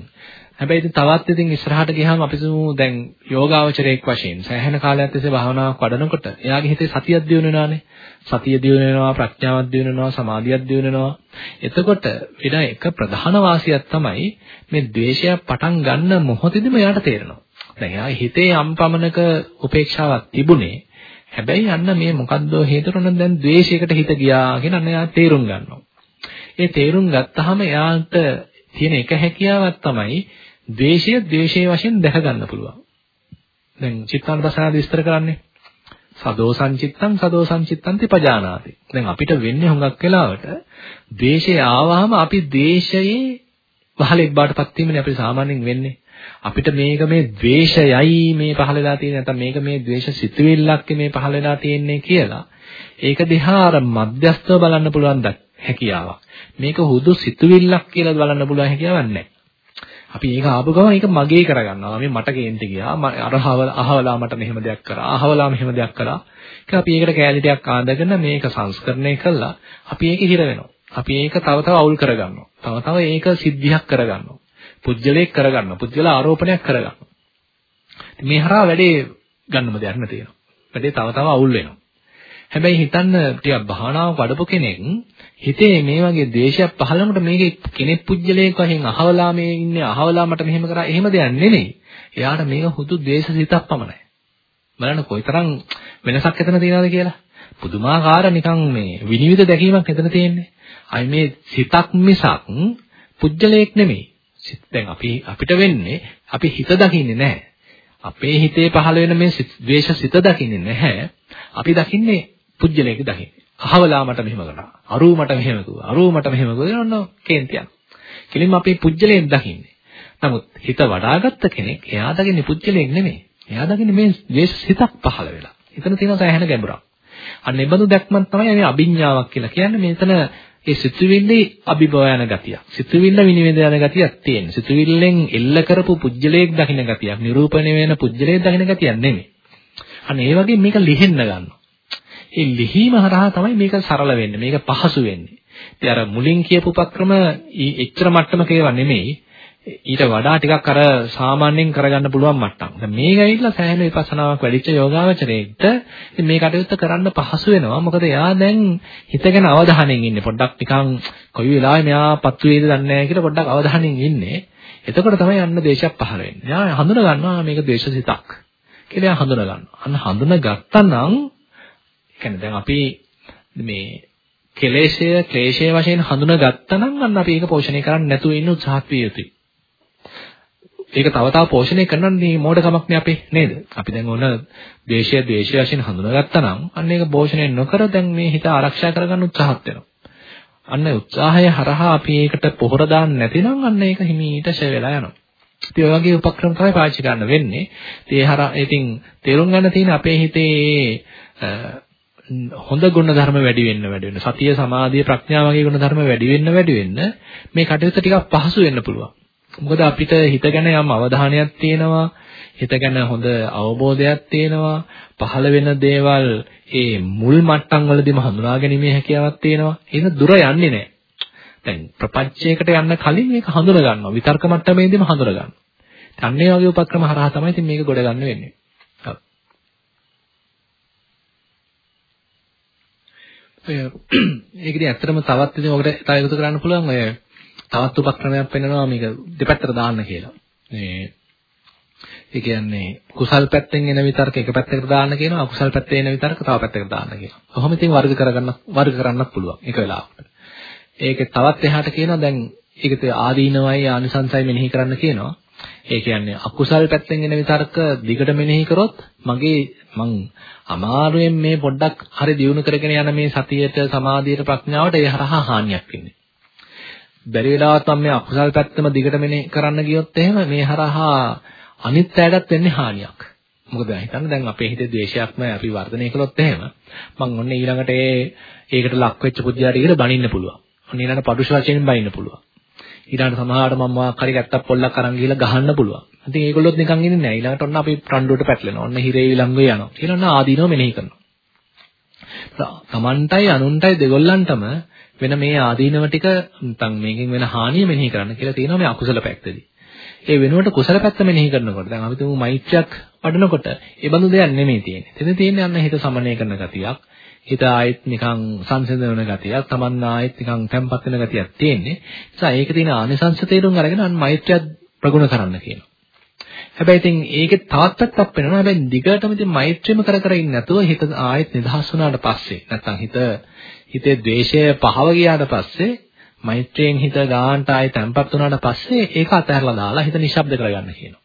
හැබැයි ඉතින් තවත් ඉතින් ඉස්සරහට ගියාම අපි දැන් යෝගාවචරයක් වශයෙන් සෑහෙන කාලයක් තිස්සේ භාවනාවක් වඩනකොට එයාගේ හිතේ සතියක් දියුණු වෙනානේ. සතිය දියුණු වෙනවා, ප්‍රඥාවක් දියුණු වෙනවා, සමාධියක් දියුණු වෙනවා. එතකොට වෙන එක ප්‍රධාන වාසියක් තමයි මේ ද්වේෂය පටන් ගන්න මොහොතේදීම එයාට තේරෙනවා. දැන් එයා හිතේ යම් පමණක උපේක්ෂාවක් තිබුණේ. හැබැයි අන්න මේ මොකද්ද හේතුරන දැන් ද්වේෂයකට හිත ගියා කියන අන්න එයා තේරුම් ගන්නවා. ඒ තේරුම් ගත්තාම එයාට තියෙන එක හැකියාවක් තමයි ද්වේෂය ද්වේෂයේ වශයෙන් දැක ගන්න පුළුවන්. දැන් චිත්තානුපස්සනාව විස්තර කරන්නේ සදෝ සංචිත්තං සදෝ සංචිත්තං තිපජානාති. දැන් අපිට වෙන්නේ හුඟක් වෙලාවට ද්වේෂය ආවහම අපි ද්වේෂයේ පහලෙක් බාටපත් වීමනේ අපිට සාමාන්‍යයෙන් වෙන්නේ. අපිට මේක මේ ද්වේෂයයි මේ පහල වෙලා තියෙන්නේ නැත්නම් මේක මේ ද්වේෂ සිතුවිල්ලක් මේ පහල වෙලා තියෙන්නේ කියලා ඒක දිහා අර මධ්‍යස්තව බලන්න පුළුවන් හැකියාවක්. මේක හුදු සිතුවිල්ලක් කියලා බලන්න පුළුවන් හැකියාවක් නැහැ. අපි ඒක ආපු ගමන් ඒක මගේ කරගන්නවා. මේ මට කේන්ති ගියා. අර අහවලා මට මෙහෙම දෙයක් කරා. අහවලා මෙහෙම දෙයක් කරා. ඒක අපි ඒකට කෑලි ටිකක් ආඳගෙන මේක සංස්කරණය කළා. අපි ඒක හිර වෙනවා. අපි ඒක තව තව අවුල් කරගන්නවා. තව තව ඒක සිද්ධියක් කරගන්නවා. පුජ්‍යලයක් කරගන්නවා. පුජ්‍යල ආරෝපණයක් කරගන්නවා. මේ හරහා වැඩේ ගන්නම දෙයක් නැතිනවා. වැඩේ තව තව අවුල් වෙනවා. හැබැයි හිතන්න ටිකක් භාවනාව වඩපු කෙනෙක් හිතේ මේ වගේ ද්වේෂයක් පහළනකොට මේකේ කෙනෙක් පුජ්‍යලයක් වශයෙන් අහවලා මේ ඉන්නේ අහවලා මට මෙහෙම කරා එහෙම දෙයක් නෙමෙයි. එයාට මේක හුදු ද්වේෂ සිතක් පමණයි. බලන්න කොයිතරම් වෙනසක් එතන තියෙනවද කියලා. පුදුමාකාර නිකන් මේ විනිවිද දැකීමක් එතන තියෙන්නේ. අයි මේ සිතක් මිසක් පුජ්‍යලයක් නෙමෙයි. දැන් අපි අපිට වෙන්නේ අපි හිත දකින්නේ නැහැ. අපේ හිතේ පහළ වෙන මේ ද්වේෂ සිත දකින්නේ නැහැ. අපි දකින්නේ පුජ්‍යලයක දකින්නේ. අහවලා මට මෙහෙම කරා. අරූ මට මෙහෙම කිව්වා. අරූ මට මෙහෙම කිව්වා. ඔන්න කේන්තියක්. කෙලින්ම අපි පුජ්‍යලයෙන් දකින්නේ. නමුත් හිත වඩාගත්ත කෙනෙක් එයා දකින්නේ පුජ්‍යලයෙන් නෙමෙයි. එයා දකින්නේ මේ ද්වේෂ සිතක් පහළ වෙලා. එතන තියෙන සෑහෙන ගැඹුරක්. අන්න ඒ බඳු දැක්මක් තමයි මේ අභිඥාවක් කියලා කියන්නේ. මෙතන ඒ සිතුවිල්ලේ අභිභව යන ගතියක්. සිතුවිල්ල විනිවිද යන ගතියක් තියෙන. සිතුවිල්ලෙන් එල්ල කරපු පුජ්‍යලයක් දකින්න ගතියක්. නිරූපණය වෙන පුජ්‍යලයක් දකින්න ගතියක් නෙමෙයි. අන්න ඒ වගේ මේක ලිහෙන්න ගන්නවා. ඒ ලිහීම හරහා තමයි මේක සරල වෙන්නේ. මේක පහසු වෙන්නේ. ඉතින් අර මුලින් කියපු උපක්‍රම එච්චර මට්ටමක ඒවා නෙමෙයි. ඊට වඩා ටිකක් අර සාමාන්‍යයෙන් කරගන්න පුළුවන් මට්ටම්. දැන් මේක ඇවිල්ලා සෑහෙන විපස්සනාවක් වැඩිච්ච යෝගාවචරයෙක්ට ඉතින් මේ කටයුත්ත කරන්න පහසු වෙනවා. මොකද එයා දැන් හිතගෙන අවධානයෙන් ඉන්නේ. පොඩ්ඩක් නිකන් කොයි වෙලාවෙ මෙයා පත්තු වේද දන්නේ නැහැ කියලා පොඩ්ඩක් අවධානයෙන් ඉන්නේ. එතකොට තමයි යන්න දේශයක් පහළ වෙන්නේ. එයා හඳුන ගන්නවා මේක දේශසිතක් කියලා එයා හඳුන ගන්නවා. අන්න හඳුන ගත්තා නම් කියන්නේ දැන් අපි මේ කෙලේශය ක්ලේශය වශයෙන් හඳුන ගත්තා නම් අන්න අපි ඒක පෝෂණය කරන්න නැතුව ඉන්න උත්සාහත් විය යුතුයි. ඒක තව තව පෝෂණය කරනන්නේ මෝඩකමක් නේ අපේ නේද? අපි දැන් ඕන ද්වේෂය ද්වේෂය වශයෙන් හඳුනාගත්තා නම් අන්න ඒක පෝෂණය නොකර දැන් මේ හිත ආරක්ෂා කරගන්න උත්සාහත් වෙනවා. අන්න උත්සාහය හරහා අපි ඒකට පොහොර දාන්න නැතිනම් අන්න ඒක හිමීට ෂය වෙලා යනවා. ඉතින් ඔය වගේ උපක්‍රම තමයි පාවිච්චි කරන්න වෙන්නේ. ඉතින් ඒ හරහා ඉතින් තේරුම් ගන්න තියෙන අපේ හිතේ හොඳ ගුණ ධර්ම වැඩි වෙන්න වැඩි වෙන්න සතිය සමාධිය ප්‍රඥා වගේ ගුණ ධර්ම වැඩි වෙන්න වැඩි වෙන්න මේ කටයුත්ත ටිකක් පහසු වෙන්න පුළුවන්. මොකද අපිට හිත ගැන යම් අවධානයක් තියෙනවා හිත ගැන හොඳ අවබෝධයක් තියෙනවා පහළ වෙන දේවල් ඒ මුල් මට්ටම් වලදීම හඳුනා ගැනීමේ හැකියාවක් තියෙනවා. ඒක දුර යන්නේ නැහැ. දැන් ප්‍රපංචයකට යන්න කලින් මේක හඳුන ගන්නවා. විතර්ක මට්ටමේදීම හඳුන ගන්නවා. අන්න ඒ වගේ උපක්‍රම හරහා තමයි ඉතින් මේක ගොඩ ගන්න වෙන්නේ. ඒක ඉතින් ඇත්තටම තවත් ඉතින් ඔකට තව එකතු කරන්න පුළුවන්. ඔය තවත් උපක්‍රමයක් පෙන්වනවා මේක දෙපැත්තට දාන්න කියලා. මේ ඒ කියන්නේ කුසල් පැත්තෙන් එන විතර්ක එක පැත්තකට දාන්න කියනවා අකුසල් පැත්තේ එන විතර්ක තව පැත්තකට දාන්න කියනවා. කොහොම ඉතින් වර්ග කරගන්න වර්ග කරන්නත් පුළුවන් එක වෙලාවකට. ඒකේ තවත් එහාට කියනවා දැන් ඒකත් ආදීනවයි ආනිසංසයි මෙනෙහි කරන්න කියනවා. ඒ කියන්නේ අකුසල් පැත්තෙන් එන විතර්ක දිගට මෙනෙහි කරොත් මගේ මං අමාරුවෙන් මේ පොඩ්ඩක් හරි දියුණු කරගෙන යන මේ සතියට සමාධියට ප්‍රඥාවට ඒ හරහා හානියක් වෙන්නේ. බැරි වෙලාවත් මම මේ අකුසල් පැත්තම දිගට මෙනේ කරන්න ගියොත් එහෙම මේ හරහා අනිත් පැයටත් වෙන්නේ හානියක්. මොකද හිතන්න දැන් අපේ හිතේ ද්වේෂයක්ම අපි වර්ධනය කළොත් එහෙම මම ඔන්න ඊළඟට ඒ ඒකට ලක් වෙච්ච පුද්ගලයාට ඉගෙන බනින්න පුළුවන්. ඔන්න ඊළඟට පඩුෂ වචනෙන් බනින්න පුළුවන්. ඊළඟට සමහරවට මම මොකක් හරි ගැත්තක් පොල්ලක් අරන් ගිහලා ගහන්න පුළුවන්. ඉතින් ඒගොල්ලොත් නිකන් ඉන්නේ නැහැ. ඊළඟට ඔන්න අපි රණ්ඩුවට පැටලෙනවා. ඔන්න හිරේ විලංගුවේ යනවා. කියලා ඔන්න ආදීනව මෙනෙහි කරනවා. තමන්ටයි අනුන්ටයි දෙගොල්ලන්ටම වෙන මේ ආදීනව ටික නැත්නම් මේකෙන් වෙන හානිය මෙනෙහි කරන්න කියලා තියෙනවා මේ අකුසල පැත්තදී. ඒ වෙනුවට කුසල පැත්ත මෙනෙහි කරනකොට දැන් අපි තුමු මෛත්‍රියක් වඩනකොට ඒ බඳු දෙයක් නෙමෙයි තියෙන්නේ. එතන තියෙන්නේ අන්න හිත සමනය කරන ගතියක්. හිත ආයෙත් නිකන් සංසිඳන වෙන ගතියක්, තමන් ආයෙත් නිකන් තැම්පත් වෙන ගතියක් තියෙන්නේ. ඒ නිසා ඒකේ තියෙන ආනිසංස තේරුම් අරගෙන අන්න මෛත්‍රිය ප්‍රගුණ කරන්න කියනවා. හැබැයි ඉතින් ඒකේ තවත් පැත්තක් වෙනවා. හැබැයි දිගටම ඉතින් මෛත්‍රියම කර කර ඉන්නේ නැතුව හිත ආයෙත් නිදහස් වුණාට පස්සේ නැත්තම් හිත හිතේ ද්වේෂය පහව ගියාට පස්සේ මෛත්‍රියෙන් හිත ගාන්ට ආයි තැම්පත් වුණාට පස්සේ ඒක අතහැරලා දාලා හිත නිශ්ශබ්ද කරගන්න කියනවා.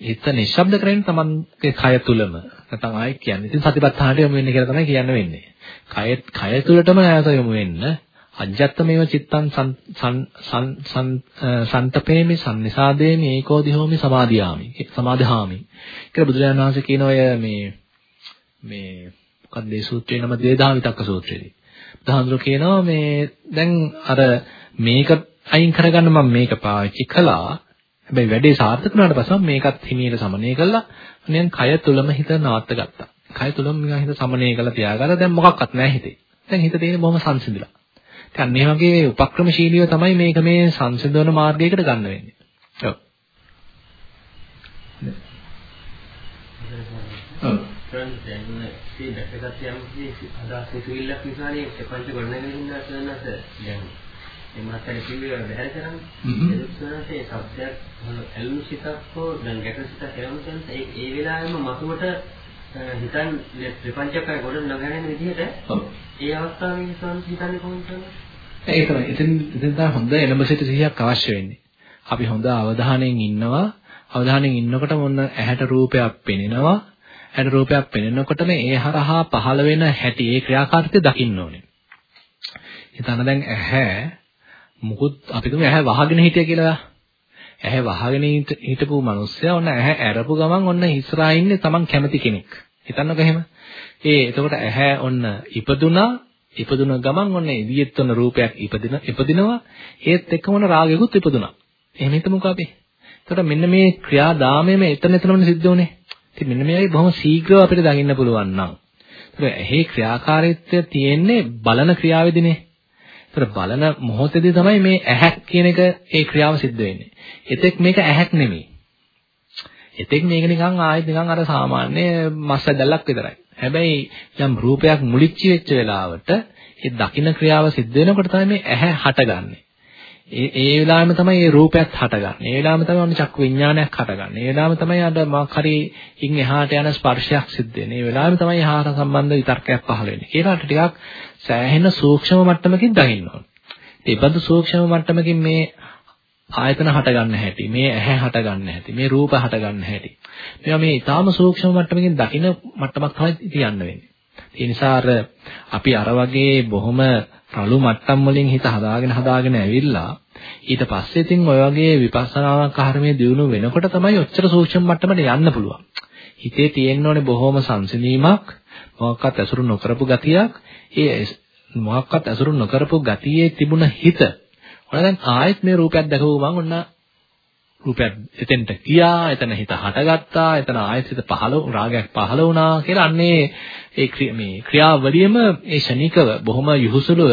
හිත නිශ්ශබ්ද කරගෙන තමන්ගේ කය තුලම නැත්නම් ආයි කියන්නේ. ඉතින් සතිපට්ඨානට යොමු වෙන්න කියලා තමයි කියන්න වෙන්නේ. කය කය තුලටම නැවත යොමු වෙන්න අජ්ජත්තමේව චිත්තං සන්තපේමි සම්නිසාදේමි ඒකෝදි හෝමි සමාදියාමි සමාදහාමි කියලා බුදුරජාණන් වහන්සේ කියන ඔය මේ මේ මොකක්ද මේ සූත්‍රේ නම දේදාවිතක්ක සූත්‍රයේදී බුදුහාමුදුරු කියනවා මේ දැන් අර මේක අයින් කරගන්න මම මේක පාවිච්චි කළා. හැබැයි වැඩේ සාර්ථක වුණාට පස්සේ මේකත් හිමීට සමනය කළා. නිකන් කය තුලම හිත නවත්ත ගත්තා. කය තුලම නිකන් හිත සමනය කළා තියාගන්න දැන් මොකක්වත් නැහැ හිතේ. දැන් හිත තියෙන්නේ බොහොම සංසිඳිලා. දැන් මේ වගේ උපක්‍රමශීලීව තමයි මේක මේ සංසිඳවන මාර්ගයකට ගන්න වෙන්නේ. ඔව්. ඔව්. දැන් මේ දැකගත් යම් කිසි අදහස් සිතුවිල්ලක් නිසානේ ප්‍රපංච ගොඩනගෙන ඉන්නා සනස දැන් එමත් හරි කිව්වේ බැහැර කරන්නේ ඒක සනසේ සබ්ජෙක්ට් ඇලුම් සිතක් හෝ දැන් ගැටලු සිතක් එනකොට ඒ ඒ වෙලාවෙම මතුවට හිතන් ප්‍රපංචක ගොඩ නගන විදිහට ඒ අවස්ථාවේ සංස් හිතන්නේ කොහොමද ඒක තමයි. එතෙන් එතෙන් තමයි හොඳ එළඹ සිට සිහියක් අවශ්‍ය වෙන්නේ. අපි හොඳ අවධානයෙන් ඉන්නවා. අවධානයෙන් ඉන්නකොටම ඔන්න ඇහැට රූපයක් පෙනෙනවා. ඇහැට රූපයක් පෙනෙනකොටම ඒ හරහා පහළ වෙන හැටි ඒ ක්‍රියාකාරීත්වය දකින්න ඕනේ. හිතන්න දැන් ඇහැ මුකුත් අපි තුමු ඇහැ වහගෙන හිටිය කියලා. ඇහැ වහගෙන හිටපු මිනිස්සයා ඔන්න ඇහැ ඇරපු ගමන් ඔන්න ඉස්සරහා ඉන්නේ Taman කැමති කෙනෙක්. හිතන්නකෝ එහෙම. ඒ එතකොට ඇහැ ඔන්න ඉපදුනා ඉපදුන ගමන් ඔන්න ඉදියෙත් වන රූපයක් ඉපදින ඉපදිනවා ඒත් එක්කම ඔන්න රාගයකුත් ඉපදුනා. එහෙම හිතමුකෝ අපි. එතකොට මෙන්න මේ ක්‍රියාදාමයම එතන එතනම සිද්ධ වුනේ. ඉතින් මෙන්න මේයි බොහොම ශීඝ්‍රව අපිට දකින්න පුළුවන් නම්. එතකොට ඇහි ක්‍රියාකාරීත්වය තියෙන්නේ බලන ක්‍රියාවේදීනේ. එතකොට බලන මොහොතේදී තමයි මේ ඇහැක් කියන එක ඒ ක්‍රියාව සිද්ධ වෙන්නේ. එතෙක් මේක ඇහැක් නෙමෙයි. එතෙක් මේක නිකන් ආයෙත් නිකන් අර සාමාන්‍ය මස් ඇදල්ලක් විතරයි. හැබැයි යම් රූපයක් මුලිච්ච වෙච්ච වෙලාවට ඒ දකින්න ක්‍රියාව සිද්ධ වෙනකොට තමයි මේ ඇහැ හටගන්නේ. ඒ ඒ වෙලාවෙම තමයි මේ රූපයත් හටගන්නේ. ඒ වෙලාවෙම තමයි ඔන්න චක්කු විඥානයක් හටගන්නේ. ඒ වෙලාවෙම තමයි අර මාක් හරි ඉන් එහාට යන ස්පර්ශයක් සිද්ධ වෙන්නේ. ඒ වෙලාවෙම තමයි එහාට සම්බන්ධ විතර්කයක් පහළ වෙන්නේ. ඒකට ටිකක් සෑහෙන සූක්ෂම මට්ටමකින් දකින්න ඕනේ. ඒ බඳු සූක්ෂම මට්ටමකින් මේ ආයතන හට ගන්න හැටි මේ ඇහැ හට ගන්න හැටි මේ රූප හට ගන්න හැටි මේවා මේ ඊටාම සූක්ෂම මට්ටමකින් දකින මට්ටමක් තමයි කියන්න වෙන්නේ ඒ නිසා අර අපි අර වගේ බොහොම රළු මට්ටම් වලින් හිත හදාගෙන හදාගෙන ඇවිල්ලා ඊට පස්සේ ඉතින් ඔය වගේ විපස්සනාවක් ආහාරමේ දියුණු වෙනකොට තමයි ඔච්චර සූක්ෂම මට්ටමට යන්න පුළුවන්. හිතේ තියෙන්න ඕනේ බොහොම සංසිඳීමක් මොකක්වත් ඇසුරු නොකරපු ගතියක්. ඒ මොකක්වත් ඇසුරු නොකරපු ගතියේ තිබුණ හිත. ඔන්න දැන් ආයෙත් මේ රූපයක් දැකපුව මම ඔන්න රූපයක් එතෙන්ට ගියා, එතන හිත හටගත්තා, එතන ආයෙත් හිත පහළ රාගයක් පහළ වුණා කියලා අන්නේ ඒ මේ ක්‍රියාවලියම ඒ ෂණිකව බොහොම යහුසුලුව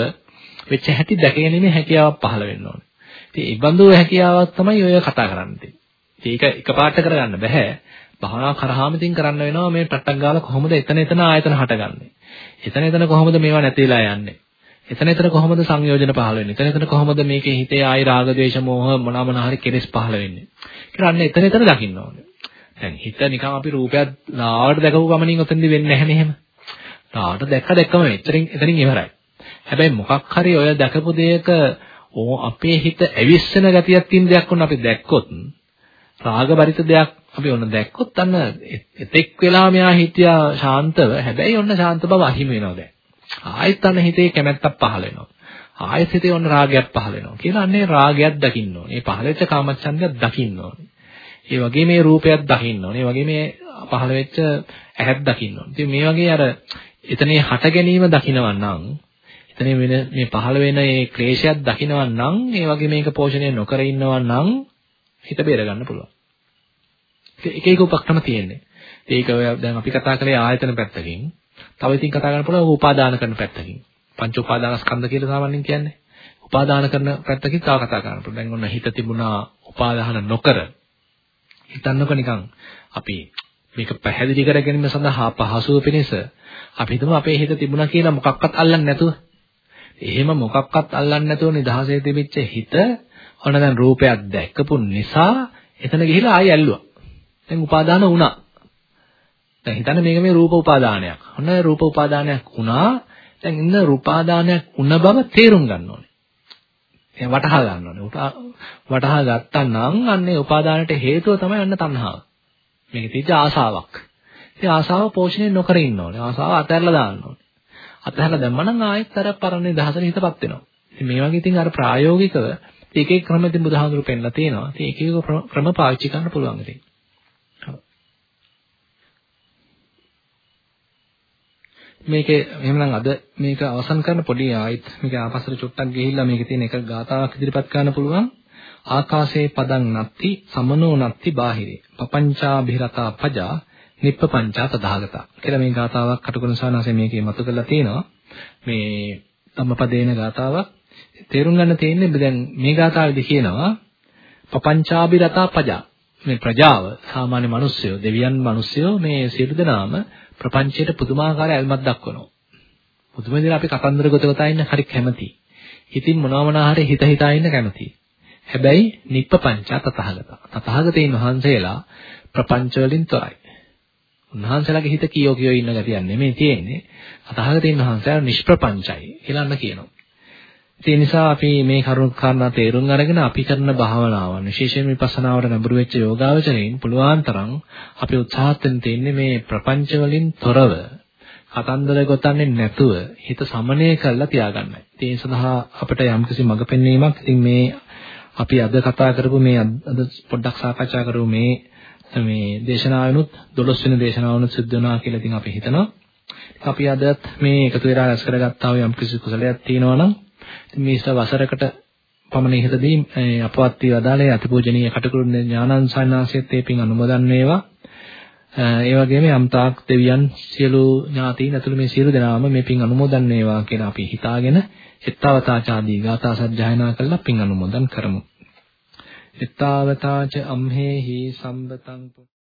වෙච්ච හැටි දැකගැනීමේ හැකියාවක් පහළ වෙන්න ඕනේ. ඉතින් ඒ බඳු හැකියාවක් තමයි ඔය කතා කරන්නේ. ඒක එකපාරට කරගන්න බෑ. භාවනා කරාම ඉතින් කරන්න වෙනවා මේ ටට්ටක් ගාලා කොහොමද එතන එතන ආයතන හටගන්නේ. එතන එතන කොහොමද මේවා නැතිලා යන්නේ. එතන එතන කොහොමද සංයෝජන පහළ වෙන්නේ? එතන එතන කොහොමද මේකේ හිතේ ආයි රාග ద్వේෂ මෝහ මොනවා මොනවා හරි කෙලෙස් පහළ වෙන්නේ? කියලා අන්න එතන එතන දකින්න ඕනේ. දැන් හිත නිකන් අපි රූපයක් නාවට දැකපු ගමනින් ඔතෙන්දි වෙන්නේ නැහැ නෙහෙම. නාවට දැක්ක දැක්කම එතනින් එතනින් ඉවරයි. හැබැයි මොකක් හරි ඔය දැකපු දෙයක ඕ අපේ හිත ඇවිස්සෙන ගතියක් තියෙන දෙයක් වුණ අපි දැක්කොත් රාග බරිත දෙයක් අපි ඔන්න දැක්කොත් අන්න එතෙක් වෙලා මෙයා හිටියා ශාන්තව හැබැයි ඔන්න ශාන්ත බව අහිමි වෙනවා දැන්. ආයෙත් අන්න හිතේ කැමැත්තක් පහළ වෙනවා. ආයෙත් හිතේ ඔන්න රාගයක් පහළ වෙනවා. කියලා අන්නේ රාගයක් දකින්න ඕනේ. මේ පහළ වෙච්ච කාමච්ඡන්දයක් දකින්න ඕනේ. ඒ වගේ මේ රූපයක් දකින්න ඕනේ. ඒ වගේ මේ පහළ වෙච්ච ඇහක් දකින්න ඕනේ. ඉතින් මේ වගේ අර එතනේ හට ගැනීම දකිනවා නම් එතනේ වෙන මේ පහළ වෙන මේ ක්ලේශයක් දකිනවා නම් ඒ වගේ මේක පෝෂණය නොකර ඉන්නවා නම් හිත බේර ගන්න පුළුවන්. ඒක එක උපක්‍රම තියෙන්නේ. ඒක දැන් අපි කතා කරේ ආයතන පැත්තකින්. තව ඉතින් කතා කරන්න පුළුවන් උපාදාන කරන පැත්තකින්. පංච උපාදානස්කන්ධ කියලා සාමාන්‍යයෙන් කියන්නේ. උපාදාන කරන පැත්තකින් තව කතා කරන්න පුළුවන්. දැන් ඔන්න හිත තිබුණා උපාදාන නොකර. හිතන්නකො නිකන් අපි මේක පැහැදිලි කර ගැනීම සඳහා පහසුව පිණිස අපි හිතමු අපේ හිත තිබුණා කියලා මොකක්වත් අල්ලන්නේ නැතුව. එහෙම මොකක්වත් අල්ලන්නේ නැතුව නිදහසේ තිබිච්ච හිත ඔන්න දැන් රූපයක් දැක්කපු නිසා එතන ගිහිලා ආයෙ ඇල්ලුවා. දැන් උපාදාන වුණා. දැන් හිතන්න මේක මේ රූප උපාදානයක්. ඔන්න රූප උපාදානයක් වුණා. දැන් ඉන්න රූපාදානයක් වුණ බව තේරුම් ගන්න ඕනේ. වටහා ගන්න ඕනේ. වටහා ගත්තා නම් අන්නේ උපාදානට හේතුව තමයි අන්න තණ්හාව. මේකේ තියෙච්ච ආසාවක්. ඉතින් ආසාව පෝෂණය නොකර ඉන්න ඕනේ. ආසාව අතහැරලා දාන්න ඕනේ. අතහැරලා දැම්මම නම් ආයෙත් අර පරණ දහසට හිතපත් වෙනවා. ඉතින් මේ වගේ ඉතින් අර ප්‍රායෝගිකව එක එක ක්‍රම ඉතින් බුදුහාමුදුරු පෙන්නලා තියෙනවා. ඉතින් එක එක ක්‍රම පාවිච්චි කරන්න පුළුවන් ඉතින්. මේකේ එහෙමනම් අද මේක අවසන් කරන පොඩි ආයිත් මේක ආපස්සට චුට්ටක් ගිහිල්ලා මේකේ තියෙන එක ගාතාවක් ඉදිරිපත් කරන්න පුළුවන් ආකාශේ පදං නත්ති සමනෝ නත්ති බාහිරේ පపంచා බිරතා පජා නිප්පපංචා තදාගතා කියලා මේ ගාතාවක් කටුකුරුන් සානාසේ මේකේ මතු කරලා තියෙනවා. මේ ධම්මපදේන ගාතාවක් තේරුම් ගන්න තියෙන්නේ දැන් මේ ගාතාවේදී කියනවා පපංචාබිරතා පජා මේ ප්‍රජාව සාමාන්‍ය මිනිස්සුયો දෙවියන් මිනිස්සුયો මේ සියලු දෙනාම ප්‍රපංචයට පුදුමාකාර ඇල්මක් දක්වනවා. පුදුම විදිහට අපි කතන්දර ගොතවතා ඉන්න හරි කැමති. හිතින් මොනවා මොනවා හරි හිත හිතා ඉන්න කැමති. හැබැයි නිප්පපංචා තතහගත. තතහගතයන් වහන්සේලා ප්‍රපංච වලින් තොරයි. උන්වහන්සේලාගේ හිත කියෝ කියෝ ඉන්න ගතියක් නෙමෙයි තියෙන්නේ. තතහගතයින් වහන්සේලා නිෂ්ප්‍රපංචයි කියලා අන්න කියනවා. ඒ නිසා අපි මේ කරුණු කාරණා තේරුම් අරගෙන අපි කරන භාවනාවන් විශේෂයෙන් විපස්සනාවට නැඹුරු වෙච්ච යෝගාවචරයෙන් පුළුවන් තරම් අපි උත්සාහත් වෙන්න තියෙන්නේ මේ ප්‍රපංච වලින් තොරව කතන්දර ගොතන්නේ නැතුව හිත සමනය කරලා තියාගන්නයි. ඒ සඳහා අපිට යම්කිසි මඟ පෙන්වීමක් ඉතින් මේ අපි අද කතා කරපු මේ අද පොඩ්ඩක් සාකච්ඡා කරපු මේ මේ දේශනාවනුත් 12 වෙනි දේශනාවනුත් සිද්ධ වෙනවා කියලා ඉතින් අපි හිතනවා. අපි අදත් මේ එකතු වෙලා රැස් කරගත්තා වූ යම්කිසි කුසලයක් තියෙනවා නම් මේස වසරකට පමණ ඉහතදී අපවත් වී අදාළේ අතිපූජනීය කටුකුරුනේ ඥානං සන්නාසයත් ඒ පින් අනුමෝදන් වේවා. ඒ වගේම යම්තාක් දෙවියන් සියලු ඥාතීන් ඇතුළු මේ සියලු දෙනාම මේ පින් අනුමෝදන් වේවා කියලා අපි හිතාගෙන එත්තවතාචාදී ගාථා සජ්ජායනා කරලා පින් අනුමෝදන් කරමු. එත්තවතාච අම්හෙහි සම්බතං